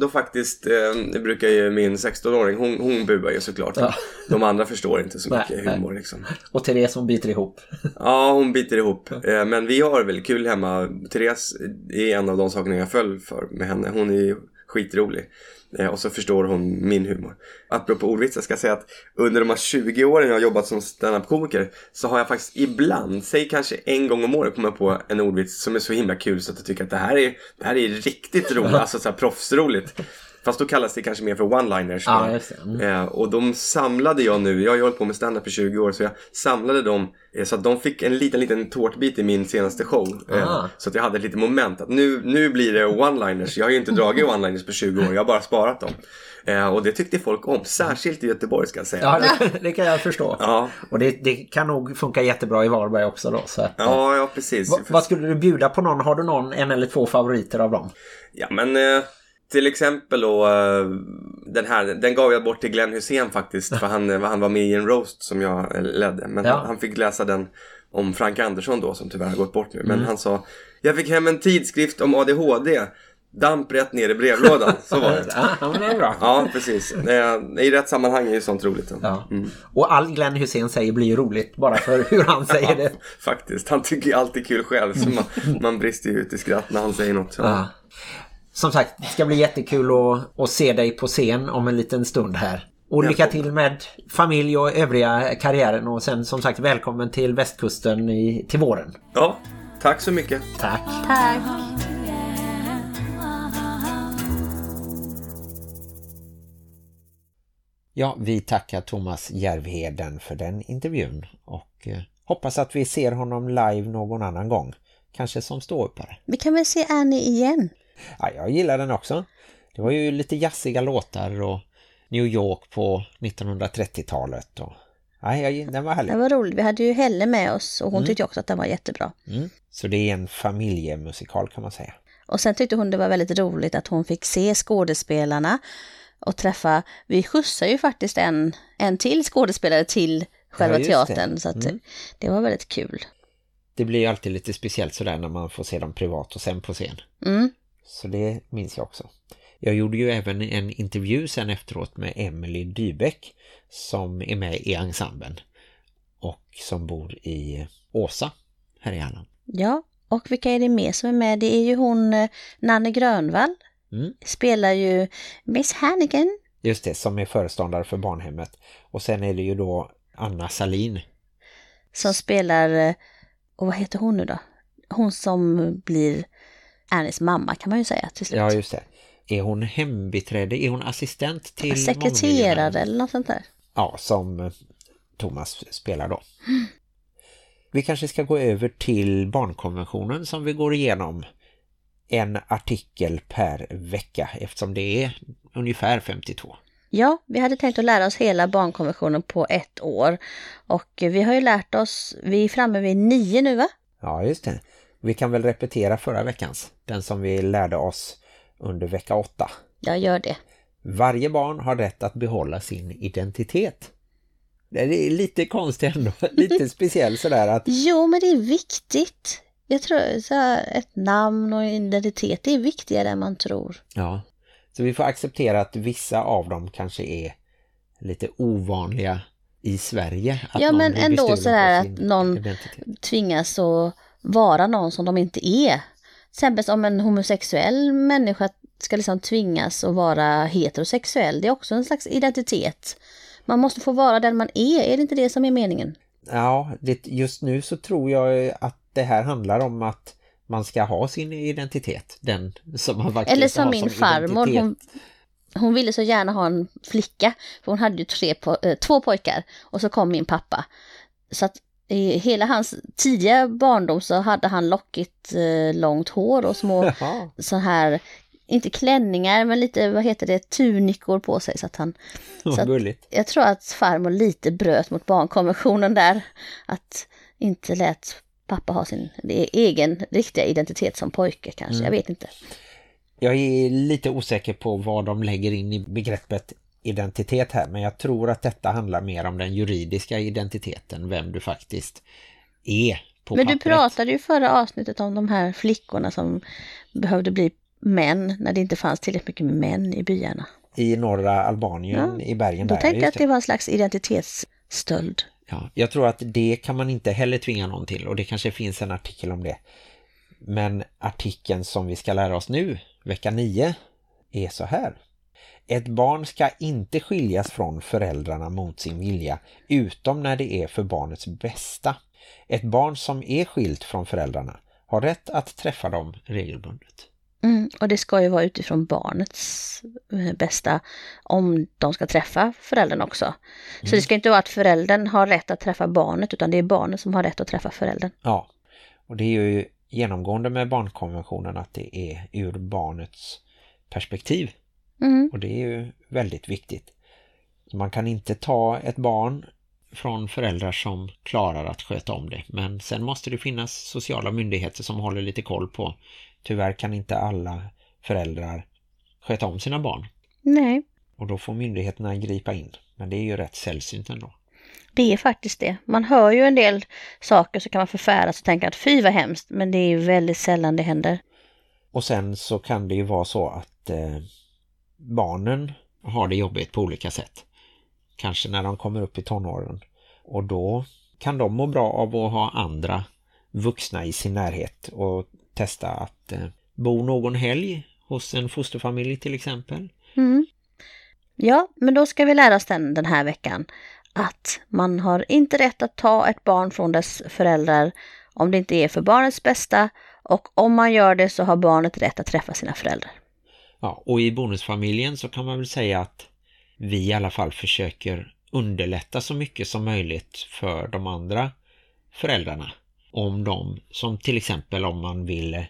då faktiskt eh, brukar ju min 16-åring, hon, hon buar ju såklart. Ja. De andra förstår inte så mycket nej. humor liksom. Och Therese som biter ihop. Ja, hon biter ihop. Eh, men vi har väldigt kul hemma. Therese är en av de sakerna jag föll för med henne. Hon är ju skitrolig. Eh, och så förstår hon min humor. Apropå ordvitsar ska jag säga att under de här 20 åren jag har jobbat som standup-komiker så har jag faktiskt ibland, säg kanske en gång om året, kommit på en ordvits som är så himla kul så att jag tycker att det här är, det här är riktigt roligt, alltså så här proffsroligt. Fast då kallas det kanske mer för one-liners. Ja. Mm. Eh, och de samlade jag nu, jag har ju hållit på med stand-up i 20 år så jag samlade dem eh, så att de fick en liten liten tårtbit i min senaste show. Eh, Ah. så att jag hade ett litet moment att nu, nu blir det one-liners. Jag har ju inte dragit one-liners på 20 år, jag har bara sparat dem. Och det tyckte folk om, särskilt i Göteborg ska jag säga. Ja, det, det kan jag förstå. Ja, Och det, det kan nog funka jättebra i Varberg också då. Så att, ja, ja precis. Va, vad skulle du bjuda på någon? Har du någon, en eller två favoriter av dem? Ja men eh, till exempel då eh, den här, den gav jag bort till Glenn Hussein faktiskt för han, eh, han var med i en roast som jag eh, ledde. Men Ja. han, fick läsa den om Frank Andersson då som tyvärr har gått bort nu. Mm. Men han sa, jag fick hem en tidskrift om ADHD. Damp rätt ner i brevlådan, så var det. Ja, men det är bra. Ja, precis. I rätt sammanhang är ju sånt roligt. Ja. Och all Glenn Hussein säger blir ju roligt bara för hur han säger det. Faktiskt, han tycker ju alltid kul själv så man, man brister ju ut i skratt när han säger något. Ja. Som sagt, det ska bli jättekul att, att se dig på scen om en liten stund här. Och lycka till med familj och övriga karriären och sen som sagt välkommen till västkusten i, till våren. Ja, tack så mycket. Tack! Tack! Ja, vi tackar Thomas Järvheden för den intervjun och eh, hoppas att vi ser honom live någon annan gång. Kanske som ståuppare. Vi kan väl se Annie igen. Ja, jag gillar den också. Det var ju lite jazziga låtar och New York på 1930-talet. Och... Ja, jag, den var härlig. Det var roligt. Vi hade ju Helle med oss och hon tyckte också att den var jättebra. Mm. Så det är en familjemusikal kan man säga. Och sen tyckte hon det var väldigt roligt att hon fick se skådespelarna och träffa, vi skjutsar ju faktiskt en, en till skådespelare till själva Ja, just det. teatern så Mm. det var väldigt kul. Det blir ju alltid lite speciellt sådär när man får se dem privat och sen på scen. Mm. Så det minns jag också. Jag gjorde ju även en intervju sen efteråt med Emily Dybeck som är med i ensemblen och som bor i Åsa här i Halland. Ja, och vilka är det mer som är med? Det är ju hon, eh, Nanne Grönvall, Mm. spelar ju Miss Hannigan. Just det, som är föreståndare för barnhemmet. Och sen är det ju då Anna Salin. som spelar, eh, och vad heter hon nu då? Hon som blir Annies mamma kan man ju säga till slut. Ja, just det. Är hon hembiträde? Är hon assistent till Sekreterare eller något sånt där. Ja, som eh, Thomas spelar då. Vi kanske ska gå över till barnkonventionen som vi går igenom en artikel per vecka eftersom det är ungefär 52. Ja, vi hade tänkt att lära oss hela barnkonventionen på ett år. Och vi har ju lärt oss, vi är framme vid nio nu va? Ja, just det. Vi kan väl repetera förra veckans, den som vi lärde oss under vecka 8. Jag gör det. Varje barn har rätt att behålla sin identitet. Det är lite konstigt ändå, lite speciellt sådär att Jo, men det är viktigt. Jag tror så här, ett namn och identitet, är viktigare än man tror. Ja, så vi får acceptera att vissa av dem kanske är lite ovanliga i Sverige. Att Ja, men ändå sådär att någon- identitet. tvingas att vara någon som de inte är. Till exempel om en homosexuell människa ska liksom tvingas att vara heterosexuell. Det är också en slags identitet. Man måste få vara den man är. Är det inte det som är meningen? Ja, det, just nu så tror jag att det här handlar om att man ska ha sin identitet. Den som man faktiskt Eller som min som farmor. identitet. Hon, hon ville så gärna ha en flicka. För hon hade ju tre eh, två pojkar. Och så kom min pappa. Så att i hela hans tidiga barndom så hade han lockigt eh, långt hår och små Jaha, så här, inte klänningar men lite, vad heter det, tunikor på sig så att han, vad Så att- gulligt. jag tror att farmor lite bröt mot barnkonventionen där, att inte lät pappa ha sin egen riktiga identitet som pojke kanske, jag vet inte. Jag är lite osäker på vad de lägger in i begreppet identitet här. Men jag tror att detta handlar mer om den juridiska identiteten. Vem du faktiskt är på Men du pappret. pratade ju förra avsnittet om de här flickorna som behövde bli män när det inte fanns tillräckligt mycket män i byarna. I norra Albanien, Ja, i bergen Då där. tänkte jag att det var en slags identitetsstöld. Ja, jag tror att det kan man inte heller tvinga någon till och det kanske finns en artikel om det. Men artikeln som vi ska lära oss nu, vecka 9, är så här. Ett barn ska inte skiljas från föräldrarna mot sin vilja utom när det är för barnets bästa. Ett barn som är skilt från föräldrarna har rätt att träffa dem regelbundet. Mm, och det ska ju vara utifrån barnets eh, bästa om de ska träffa föräldern också. Så det ska inte vara att föräldern har rätt att träffa barnet utan det är barnet som har rätt att träffa föräldern. Ja, och det är ju genomgående med barnkonventionen att det är ur barnets perspektiv. Mm. Och det är ju väldigt viktigt. Man kan inte ta ett barn från föräldrar som klarar att sköta om det. Men sen måste det finnas sociala myndigheter som håller lite koll på. Tyvärr kan inte alla föräldrar sköta om sina barn. Nej, Och då får myndigheterna gripa in. Men det är ju rätt sällsynt ändå. det är faktiskt det. Man hör ju en del saker så kan man förfäras och tänka att fy vad hemskt. Men det är ju väldigt sällan det händer. Och sen så kan det ju vara så att eh, barnen har det jobbigt på olika sätt. Kanske när de kommer upp i tonåren. Och då kan de må bra av att ha andra vuxna i sin närhet och testa att eh, bo någon helg hos en fosterfamilj till exempel. Mm. Ja, men då ska vi lära oss den, den här veckan att man har inte rätt att ta ett barn från dess föräldrar om det inte är för barnets bästa och om man gör det så har barnet rätt att träffa sina föräldrar. Ja, och i bonusfamiljen så kan man väl säga att vi i alla fall försöker underlätta så mycket som möjligt för de andra föräldrarna. Om de, som till exempel om man vill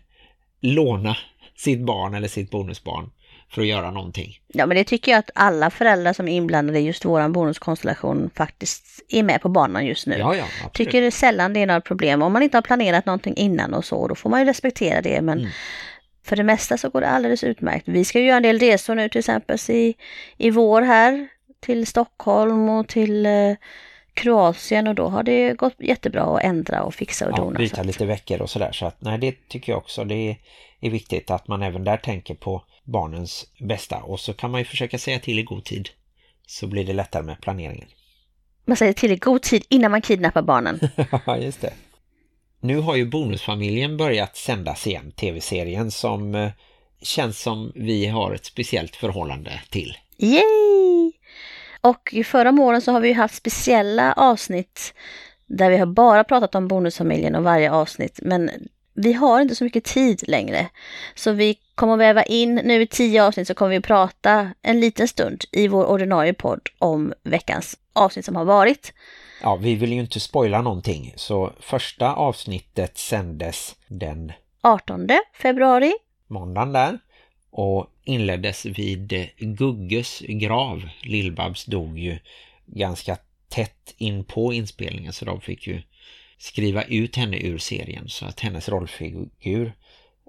låna sitt barn eller sitt bonusbarn för att göra någonting. Ja, men det tycker jag att alla föräldrar som är inblandade i just våran bonuskonstellation faktiskt är med på banan just nu. Ja, ja, absolut. Tycker det sällan det är några problem. Om man inte har planerat någonting innan och så, då får man ju respektera det. Men Mm. För det mesta så går det alldeles utmärkt. Vi ska ju göra en del resor nu till exempel i, i vår här till Stockholm och till eh, Kroatien och då har det gått jättebra att ändra och fixa och ja, dona. byta lite veckor och sådär. Så att nej, det tycker jag också. Det är, är viktigt att man även där tänker på barnens bästa. Och så kan man ju försöka säga till i god tid. Så blir det lättare med planeringen. Man säger till i god tid innan man kidnappar barnen. Ja, just det. Nu har ju Bonusfamiljen börjat sändas igen, tv-serien som eh, känns som vi har ett speciellt förhållande till. Yay! Och i förra månaden så har vi ju haft speciella avsnitt där vi har bara pratat om bonusfamiljen och varje avsnitt. Men vi har inte så mycket tid längre. Så vi kommer att väva in, nu i tio avsnitt så kommer vi att prata en liten stund i vår ordinarie podd om veckans avsnitt som har varit. Ja, vi vill ju inte spoila någonting så första avsnittet sändes den 18 februari. måndagen där och inleddes vid Gugges grav. Lillbabs dog ju ganska tätt in på inspelningen så de fick ju skriva ut henne ur serien så att hennes rollfigur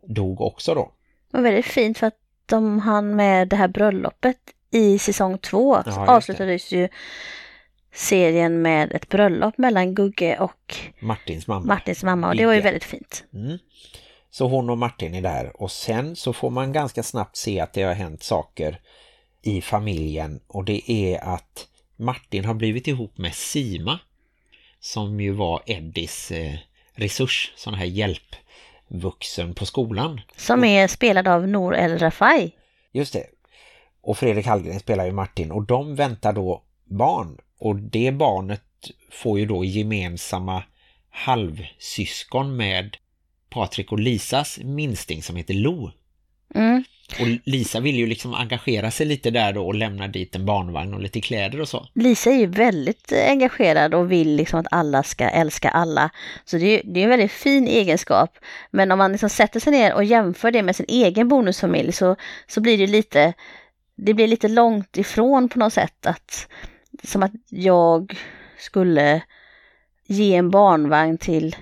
dog också då. Var väldigt fint för att de hann med det här bröllopet i säsong två. Ja, avslutades ju serien med ett bröllop mellan Gugge och Martins mamma. Martins mamma och det var ju väldigt fint. Mm. Så hon och Martin är där och sen så får man ganska snabbt se att det har hänt saker i familjen och det är att Martin har blivit ihop med Sima som ju var Eddies eh, resurs, sån här hjälpvuxen på skolan. Som är spelad av Nour El Rafai. Just det. Och Fredrik Hallgren spelar ju Martin och de väntar då barn och det barnet får ju då gemensamma halvsyskon med Patrik och Lisas minsting som heter Lo. Mm. Och Lisa vill ju liksom engagera sig lite där då och lämna dit en barnvagn och lite kläder och så. Lisa är ju väldigt engagerad och vill liksom att alla ska älska alla. Så det är, ju- det är en väldigt fin egenskap. Men om man liksom sätter sig ner och jämför det med sin egen bonusfamilj så, så blir det lite, det blir lite långt ifrån på något sätt. att Som att jag skulle ge en barnvagn till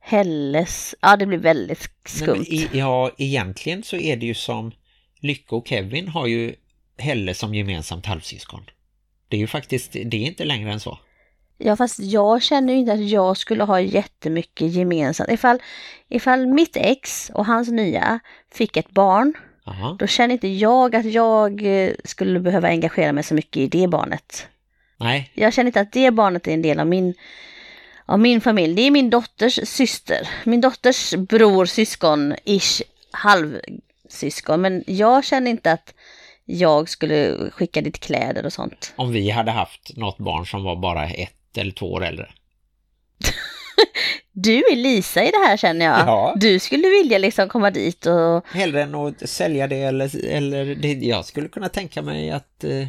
Helles. Ja, det blir väldigt Nej, skumt. men i, ja, egentligen så är det ju som Lycke och Kevin har ju Helle som gemensamt halvsyskon. Det är ju faktiskt, det är inte längre än så. Ja, fast jag känner ju inte att jag skulle ha jättemycket gemensamt. Ifall, ifall mitt ex och hans nya fick ett barn, Aha. då känner inte jag att jag eh, skulle behöva engagera mig så mycket i det barnet. Nej, Jag känner inte att det barnet är en del av min, av min familj. Det är min dotters syster, min dotters bror, syskon, ish, halvsyskon. Men jag känner inte att jag skulle skicka dit kläder och sånt. om vi hade haft något barn som var bara ett eller två år äldre. Du är Lisa i det här känner jag. Ja. Du skulle vilja liksom komma dit och Hellre än att sälja det eller, eller det, jag skulle kunna tänka mig att eh,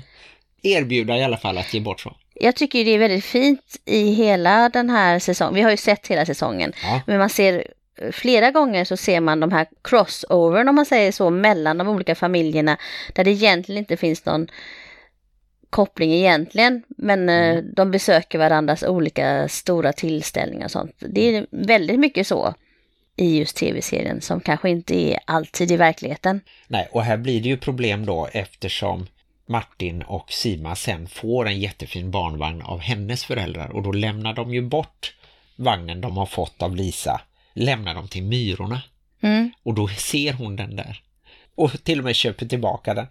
erbjuda i alla fall att ge bort så. jag tycker det är väldigt fint i hela den här säsongen. Vi har ju sett hela säsongen. Ja. Men man ser flera gånger så ser man de här crossovern om man säger så mellan de olika familjerna där det egentligen inte finns någon koppling egentligen men eh, de besöker varandras olika stora tillställningar och sånt. Det är väldigt mycket så i just tv-serien som kanske inte är alltid i verkligheten. Nej, och här blir det ju problem då eftersom Martin och Sima sen får en jättefin barnvagn av hennes föräldrar och då lämnar de ju bort vagnen de har fått av Lisa, lämnar dem till myrorna Mm. och då ser hon den där och till och med köper tillbaka den.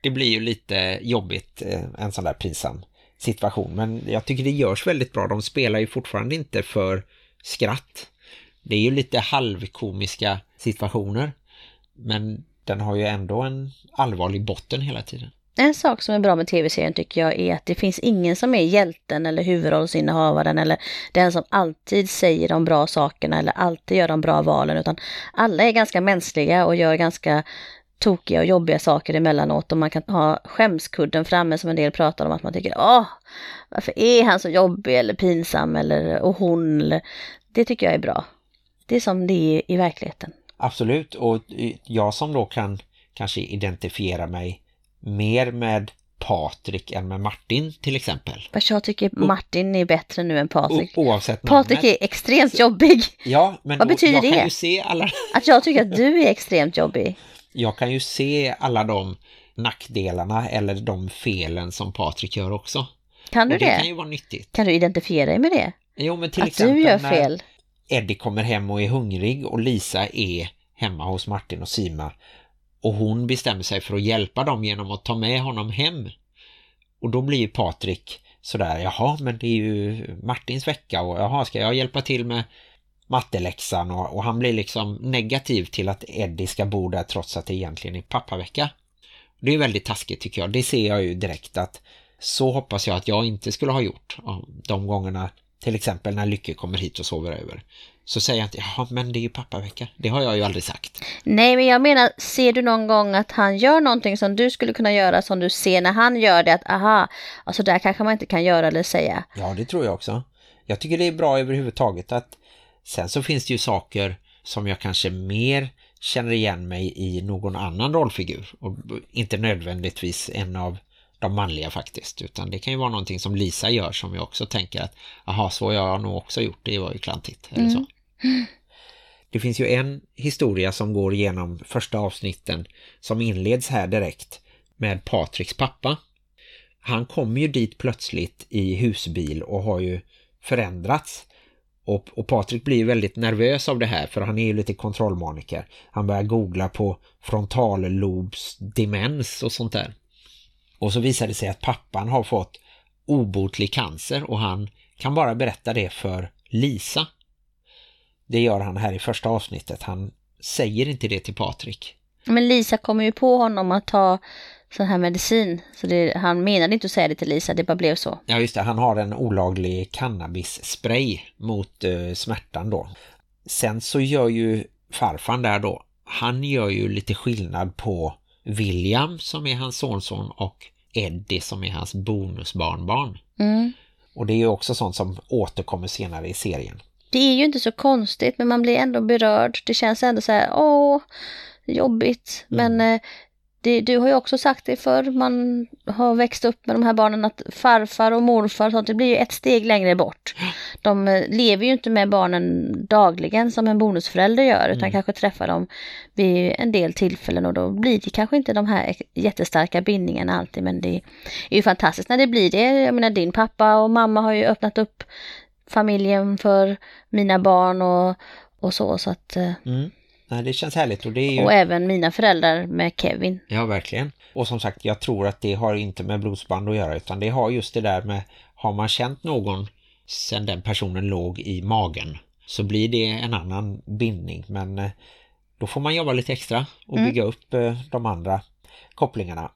Det blir ju lite jobbigt, eh, en sån där pinsam situation, men jag tycker det görs väldigt bra. De spelar ju fortfarande inte för skratt. Det är ju lite halvkomiska situationer, men den har ju ändå en allvarlig botten hela tiden. En sak som är bra med tv-serien tycker jag är att det finns ingen som är hjälten eller huvudrollsinnehavaren eller den som alltid säger de bra sakerna eller alltid gör de bra valen utan alla är ganska mänskliga och gör ganska tokiga och jobbiga saker emellanåt och man kan ha skämskudden framme som en del pratar om att man tycker åh, varför är han så jobbig eller pinsam eller och hon. eller Det tycker jag är bra. Det är som det är i verkligheten. Absolut, och jag som då kan kanske identifiera mig mer med Patrik än med Martin till exempel. Fast jag tycker Martin är bättre nu än Patrik. O oavsett Patrik är extremt jobbig. Ja, men Vad betyder jag det? kan ju se alla... Att jag tycker att du är extremt jobbig. Jag kan ju se alla de nackdelarna eller de felen som Patrik gör också. Kan du det? det? kan ju vara nyttigt. Kan du identifiera dig med det? Jo, men till att exempel du gör fel. Eddie kommer hem och är hungrig och Lisa är hemma hos Martin och Sima och hon bestämmer sig för att hjälpa dem genom att ta med honom hem. Och då blir Patrik sådär, jaha men det är ju Martins vecka och jaha ska jag hjälpa till med matteläxan och, och han blir liksom negativ till att Eddie ska bo där trots att det egentligen är pappavecka. Det är väldigt taskigt tycker jag. Det ser jag ju direkt att så hoppas jag att jag inte skulle ha gjort de gångerna till exempel när Lycke kommer hit och sover över. Så säger jag inte, ja men det är ju pappavecka. Det har jag ju aldrig sagt. Nej, men jag menar, ser du någon gång att han gör någonting som du skulle kunna göra som du ser när han gör det? Att aha, alltså där kanske man inte kan göra eller säga. Ja, det tror jag också. Jag tycker det är bra överhuvudtaget att sen så finns det ju saker som jag kanske mer känner igen mig i någon annan rollfigur. Och inte nödvändigtvis en av de manliga faktiskt. Utan det kan ju vara någonting som Lisa gör som jag också tänker att aha, så har jag nog också gjort. Det var ju klantigt. Eller så. Det finns ju en historia som går igenom första avsnitten som inleds här direkt med Patriks pappa. Han kommer ju dit plötsligt i husbil och har ju förändrats. Och, och Patrik blir väldigt nervös av det här för han är ju lite kontrollmaniker. Han börjar googla på frontallobs demens och sånt där. Och så visar det sig att pappan har fått obotlig cancer och han kan bara berätta det för Lisa. Det gör han här i första avsnittet. Han säger inte det till Patrik. Men Lisa kommer ju på honom att ta sån här medicin. Så det, han menade inte att säga det till Lisa, det bara blev så. Ja just det, han har en olaglig cannabisspray mot eh, smärtan då. Sen så gör ju farfan där då, han gör ju lite skillnad på William som är hans sonson och Eddie som är hans bonusbarnbarn. Mm. Och det är ju också sånt som återkommer senare i serien. Det är ju inte så konstigt, men man blir ändå berörd. Det känns ändå så här, åh, jobbigt. Men eh, det, du har ju också sagt det förr, man har växt upp med de här barnen att farfar och morfar sånt, det blir ju ett steg längre bort. De eh, lever ju inte med barnen dagligen som en bonusförälder gör, utan Mm. kanske träffar dem vid en del tillfällen och då blir det kanske inte de här jättestarka bindningarna alltid, men det är ju fantastiskt när det blir det. Jag menar, din pappa och mamma har ju öppnat upp familjen för mina barn och, och så, så att, eh, Mm. Nej, det känns härligt och det är ju... och även mina föräldrar med Kevin. Ja, verkligen. Och som sagt, jag tror att det har inte med blodsband att göra utan det har just det där med, har man känt någon sedan den personen låg i magen så blir det en annan bindning. Men eh, då får man jobba lite extra och Mm. bygga upp eh, de andra kopplingarna.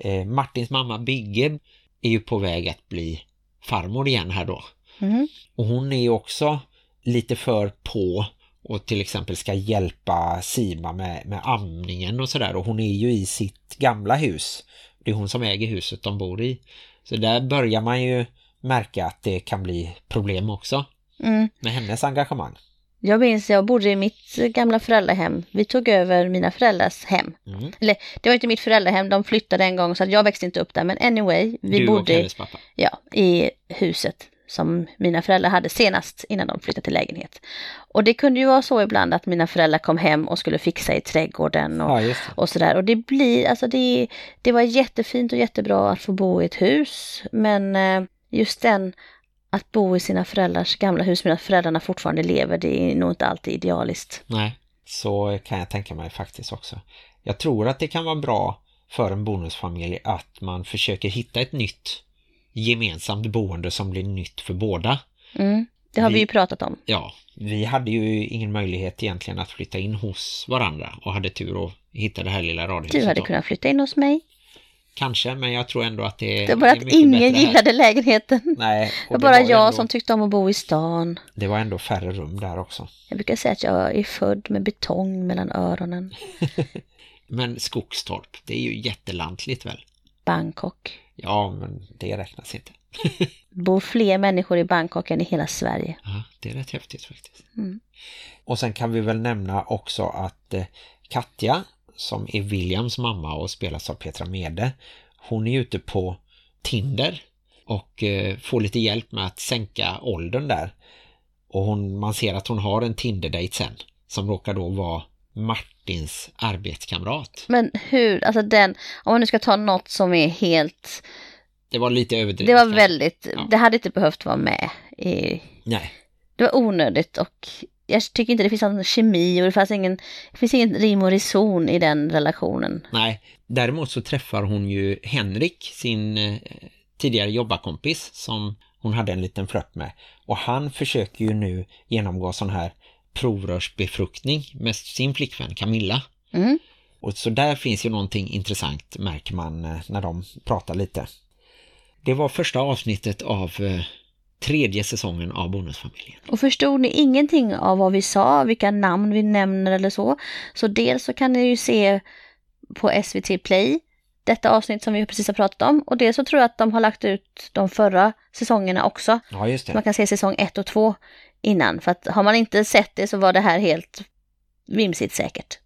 Eh, Martins mamma Bigge är ju på väg att bli farmor igen här då. Mhm. Och hon är ju också lite för på och till exempel ska hjälpa Sima med, med amningen och sådär. Och hon är ju i sitt gamla hus. Det är hon som äger huset de bor i. Så där börjar man ju märka att det kan bli problem också Mm. med hennes engagemang. Jag minns, jag bodde i mitt gamla föräldrahem. Vi tog över mina föräldrars hem. Mm. Eller, det var inte mitt föräldrahem, de flyttade en gång så att jag växte inte upp där. Men anyway, vi du bodde ja, i huset som mina föräldrar hade senast innan de flyttade till lägenhet. Och det kunde ju vara så ibland att mina föräldrar kom hem och skulle fixa i trädgården och, Ja, och sådär. Och det blir, alltså det, det var jättefint och jättebra att få bo i ett hus. Men eh, just den att bo i sina föräldrars gamla hus medan föräldrarna fortfarande lever, det är nog inte alltid idealiskt. Nej, så kan jag tänka mig faktiskt också. Jag tror att det kan vara bra för en bonusfamilj att man försöker hitta ett nytt gemensamt boende som blir nytt för båda. Mm. Det har vi, Vi- ju pratat om. Ja, vi hade ju ingen möjlighet egentligen att flytta in hos varandra och hade tur att hitta det här lilla radhuset. Du hade då. kunnat flytta in hos mig. kanske, men jag tror ändå att det, Det bara att ingen gillade lägenheten. Nej, Det var bara var jag ändå, som tyckte om att bo i stan. Det var ändå färre rum där också. Jag brukar säga att jag är född med betong mellan öronen. Men Skogstorp, det är ju jättelantligt väl? Bangkok. Ja, men det räknas inte. Bor fler människor i Bangkok än i hela Sverige. Ja, det är rätt häftigt faktiskt. Mm. Och sen kan vi väl nämna också att eh, Katja, som är Williams mamma och spelas av Petra Mede, hon är ute på Tinder och eh, får lite hjälp med att sänka åldern där. Och hon, man ser att hon har en Tinder-date sen som råkar då vara Martins arbetskamrat. Men hur, alltså den, om man nu ska ta något som är helt, Det var lite överdrivet. det var väldigt, Ja. det hade inte behövt vara med. I, Nej, det var onödigt och jag tycker inte det finns någon kemi och det, fanns ingen, det finns ingen rim och reson i den relationen. nej. Däremot så träffar hon ju Henrik, sin eh, tidigare jobbarkompis som hon hade en liten flört med. Och han försöker ju nu genomgå sån här provrörsbefruktning med sin flickvän Camilla. Mm. Och så där finns ju någonting intressant märker man eh, när de pratar lite. Det var första avsnittet av eh, tredje säsongen av Bonusfamiljen. Och förstod ni ingenting av vad vi sa, vilka namn vi nämner eller så, så dels så kan ni ju se på SVT Play detta avsnitt som vi precis har pratat om och dels så tror jag att de har lagt ut de förra säsongerna också. Ja, just Så man det. kan se säsong 1 och 2 innan. För att har man inte sett det så var det här helt vimsigt säkert.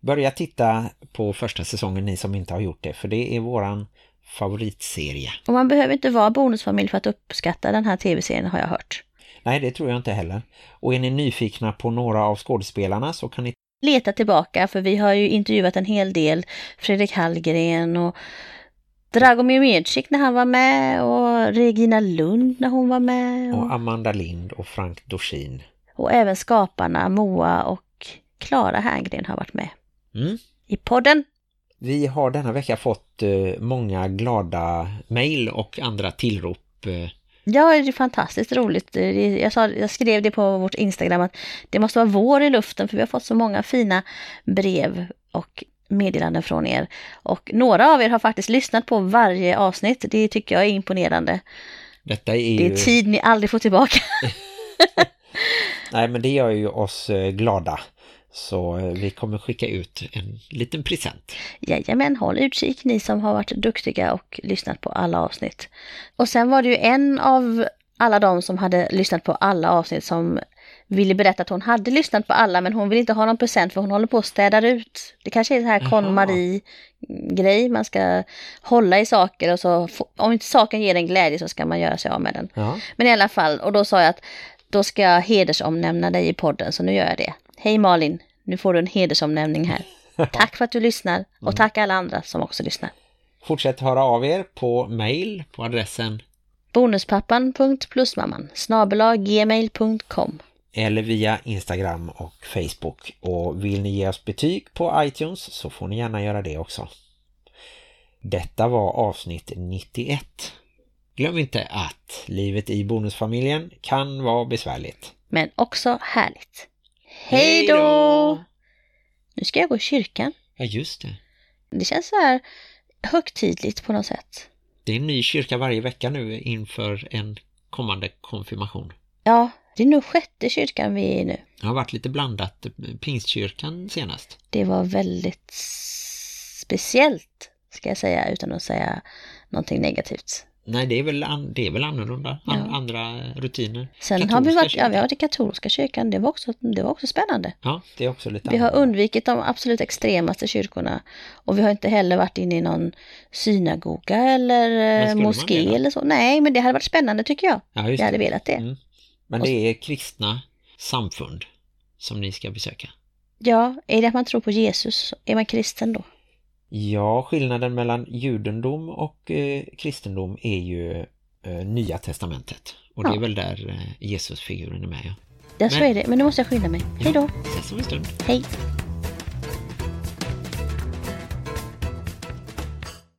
Börja titta på första säsongen ni som inte har gjort det, för det är våran favoritserie. Och man behöver inte vara bonusfamilj för att uppskatta den här tv-serien har jag hört. Nej, det tror jag inte heller. Och är ni nyfikna på några av skådespelarna så kan ni Leta tillbaka för vi har ju intervjuat en hel del Fredrik Hallgren och Dragomir Medcik när han var med och Regina Lund när hon var med och och, Amanda Lind och Frank Dorsin. och även skaparna Moa och Klara Herngren har varit med Mm. i podden. Vi har denna vecka fått eh, många glada mejl och andra tillrop. Eh, Ja, det är fantastiskt roligt. Jag, sa, jag skrev det på vårt Instagram att det måste vara vår i luften för vi har fått så många fina brev och meddelanden från er. Och några av er har faktiskt lyssnat på varje avsnitt. Det tycker jag är imponerande. detta är Det är tid ni aldrig får tillbaka. Nej, men det gör ju oss eh, glada. Så eh, vi kommer skicka ut en liten present. Jajamän, håll utkik ni som har varit duktiga och lyssnat på alla avsnitt. Och sen var det ju en av alla de som hade lyssnat på alla avsnitt som ville berätta att hon hade lyssnat på alla men hon vill inte ha någon present för hon håller på att städa ut. Det kanske är så här Jaha. KonMari-grej, man ska hålla i saker och så om inte saken ger en glädje så ska man göra sig av med den. Ja, Men i alla fall, och då sa jag att då ska jag hedersomnämna dig i podden, så nu gör jag det. Hej Malin, nu får du en hedersomnämning här. Tack för att du lyssnar och tack alla andra som också lyssnar. fortsätt höra av er på mail på adressen Bonuspappan.plusmamman snabel-a gmail.com eller via Instagram och Facebook. Och vill ni ge oss betyg på iTunes så får ni gärna göra det också. Detta var avsnitt 91. Glöm inte att livet i bonusfamiljen kan vara besvärligt. Men också härligt. Hej då! Nu ska jag gå i kyrkan. Ja just det. Det känns så här högtidligt på något sätt. Det är en ny kyrka varje vecka nu inför en kommande konfirmation. Ja, det är nog sjätte kyrkan vi är i nu. Det har varit lite blandat. Pingstkyrkan senast. Det var väldigt speciellt, ska jag säga, utan att säga någonting negativt. Nej, det är väl, an, det är väl annorlunda. An, Ja. Andra rutiner. Sen har vi Katolska varit, ja, vi har varit i katolska kyrkan, det var också, det var också spännande. Ja, det är också lite Vi har annorlunda. undvikit de absolut extremaste kyrkorna och vi har inte heller varit inne i någon synagoga eller eh, moské eller så. Nej, men det hade varit spännande tycker jag. Ja, Jag hade det. velat det. Mm. Men det är kristna samfund som ni ska besöka. Ja, är det att man tror på Jesus? Är man kristen då? Ja, skillnaden mellan judendom och eh, kristendom är ju eh, Nya testamentet. Och det Ja. är väl där eh, Jesusfiguren är med. Ja. Ja, så Men- är det. Men nu måste jag skynda mig. Hej då. Ses om en stund. Hej.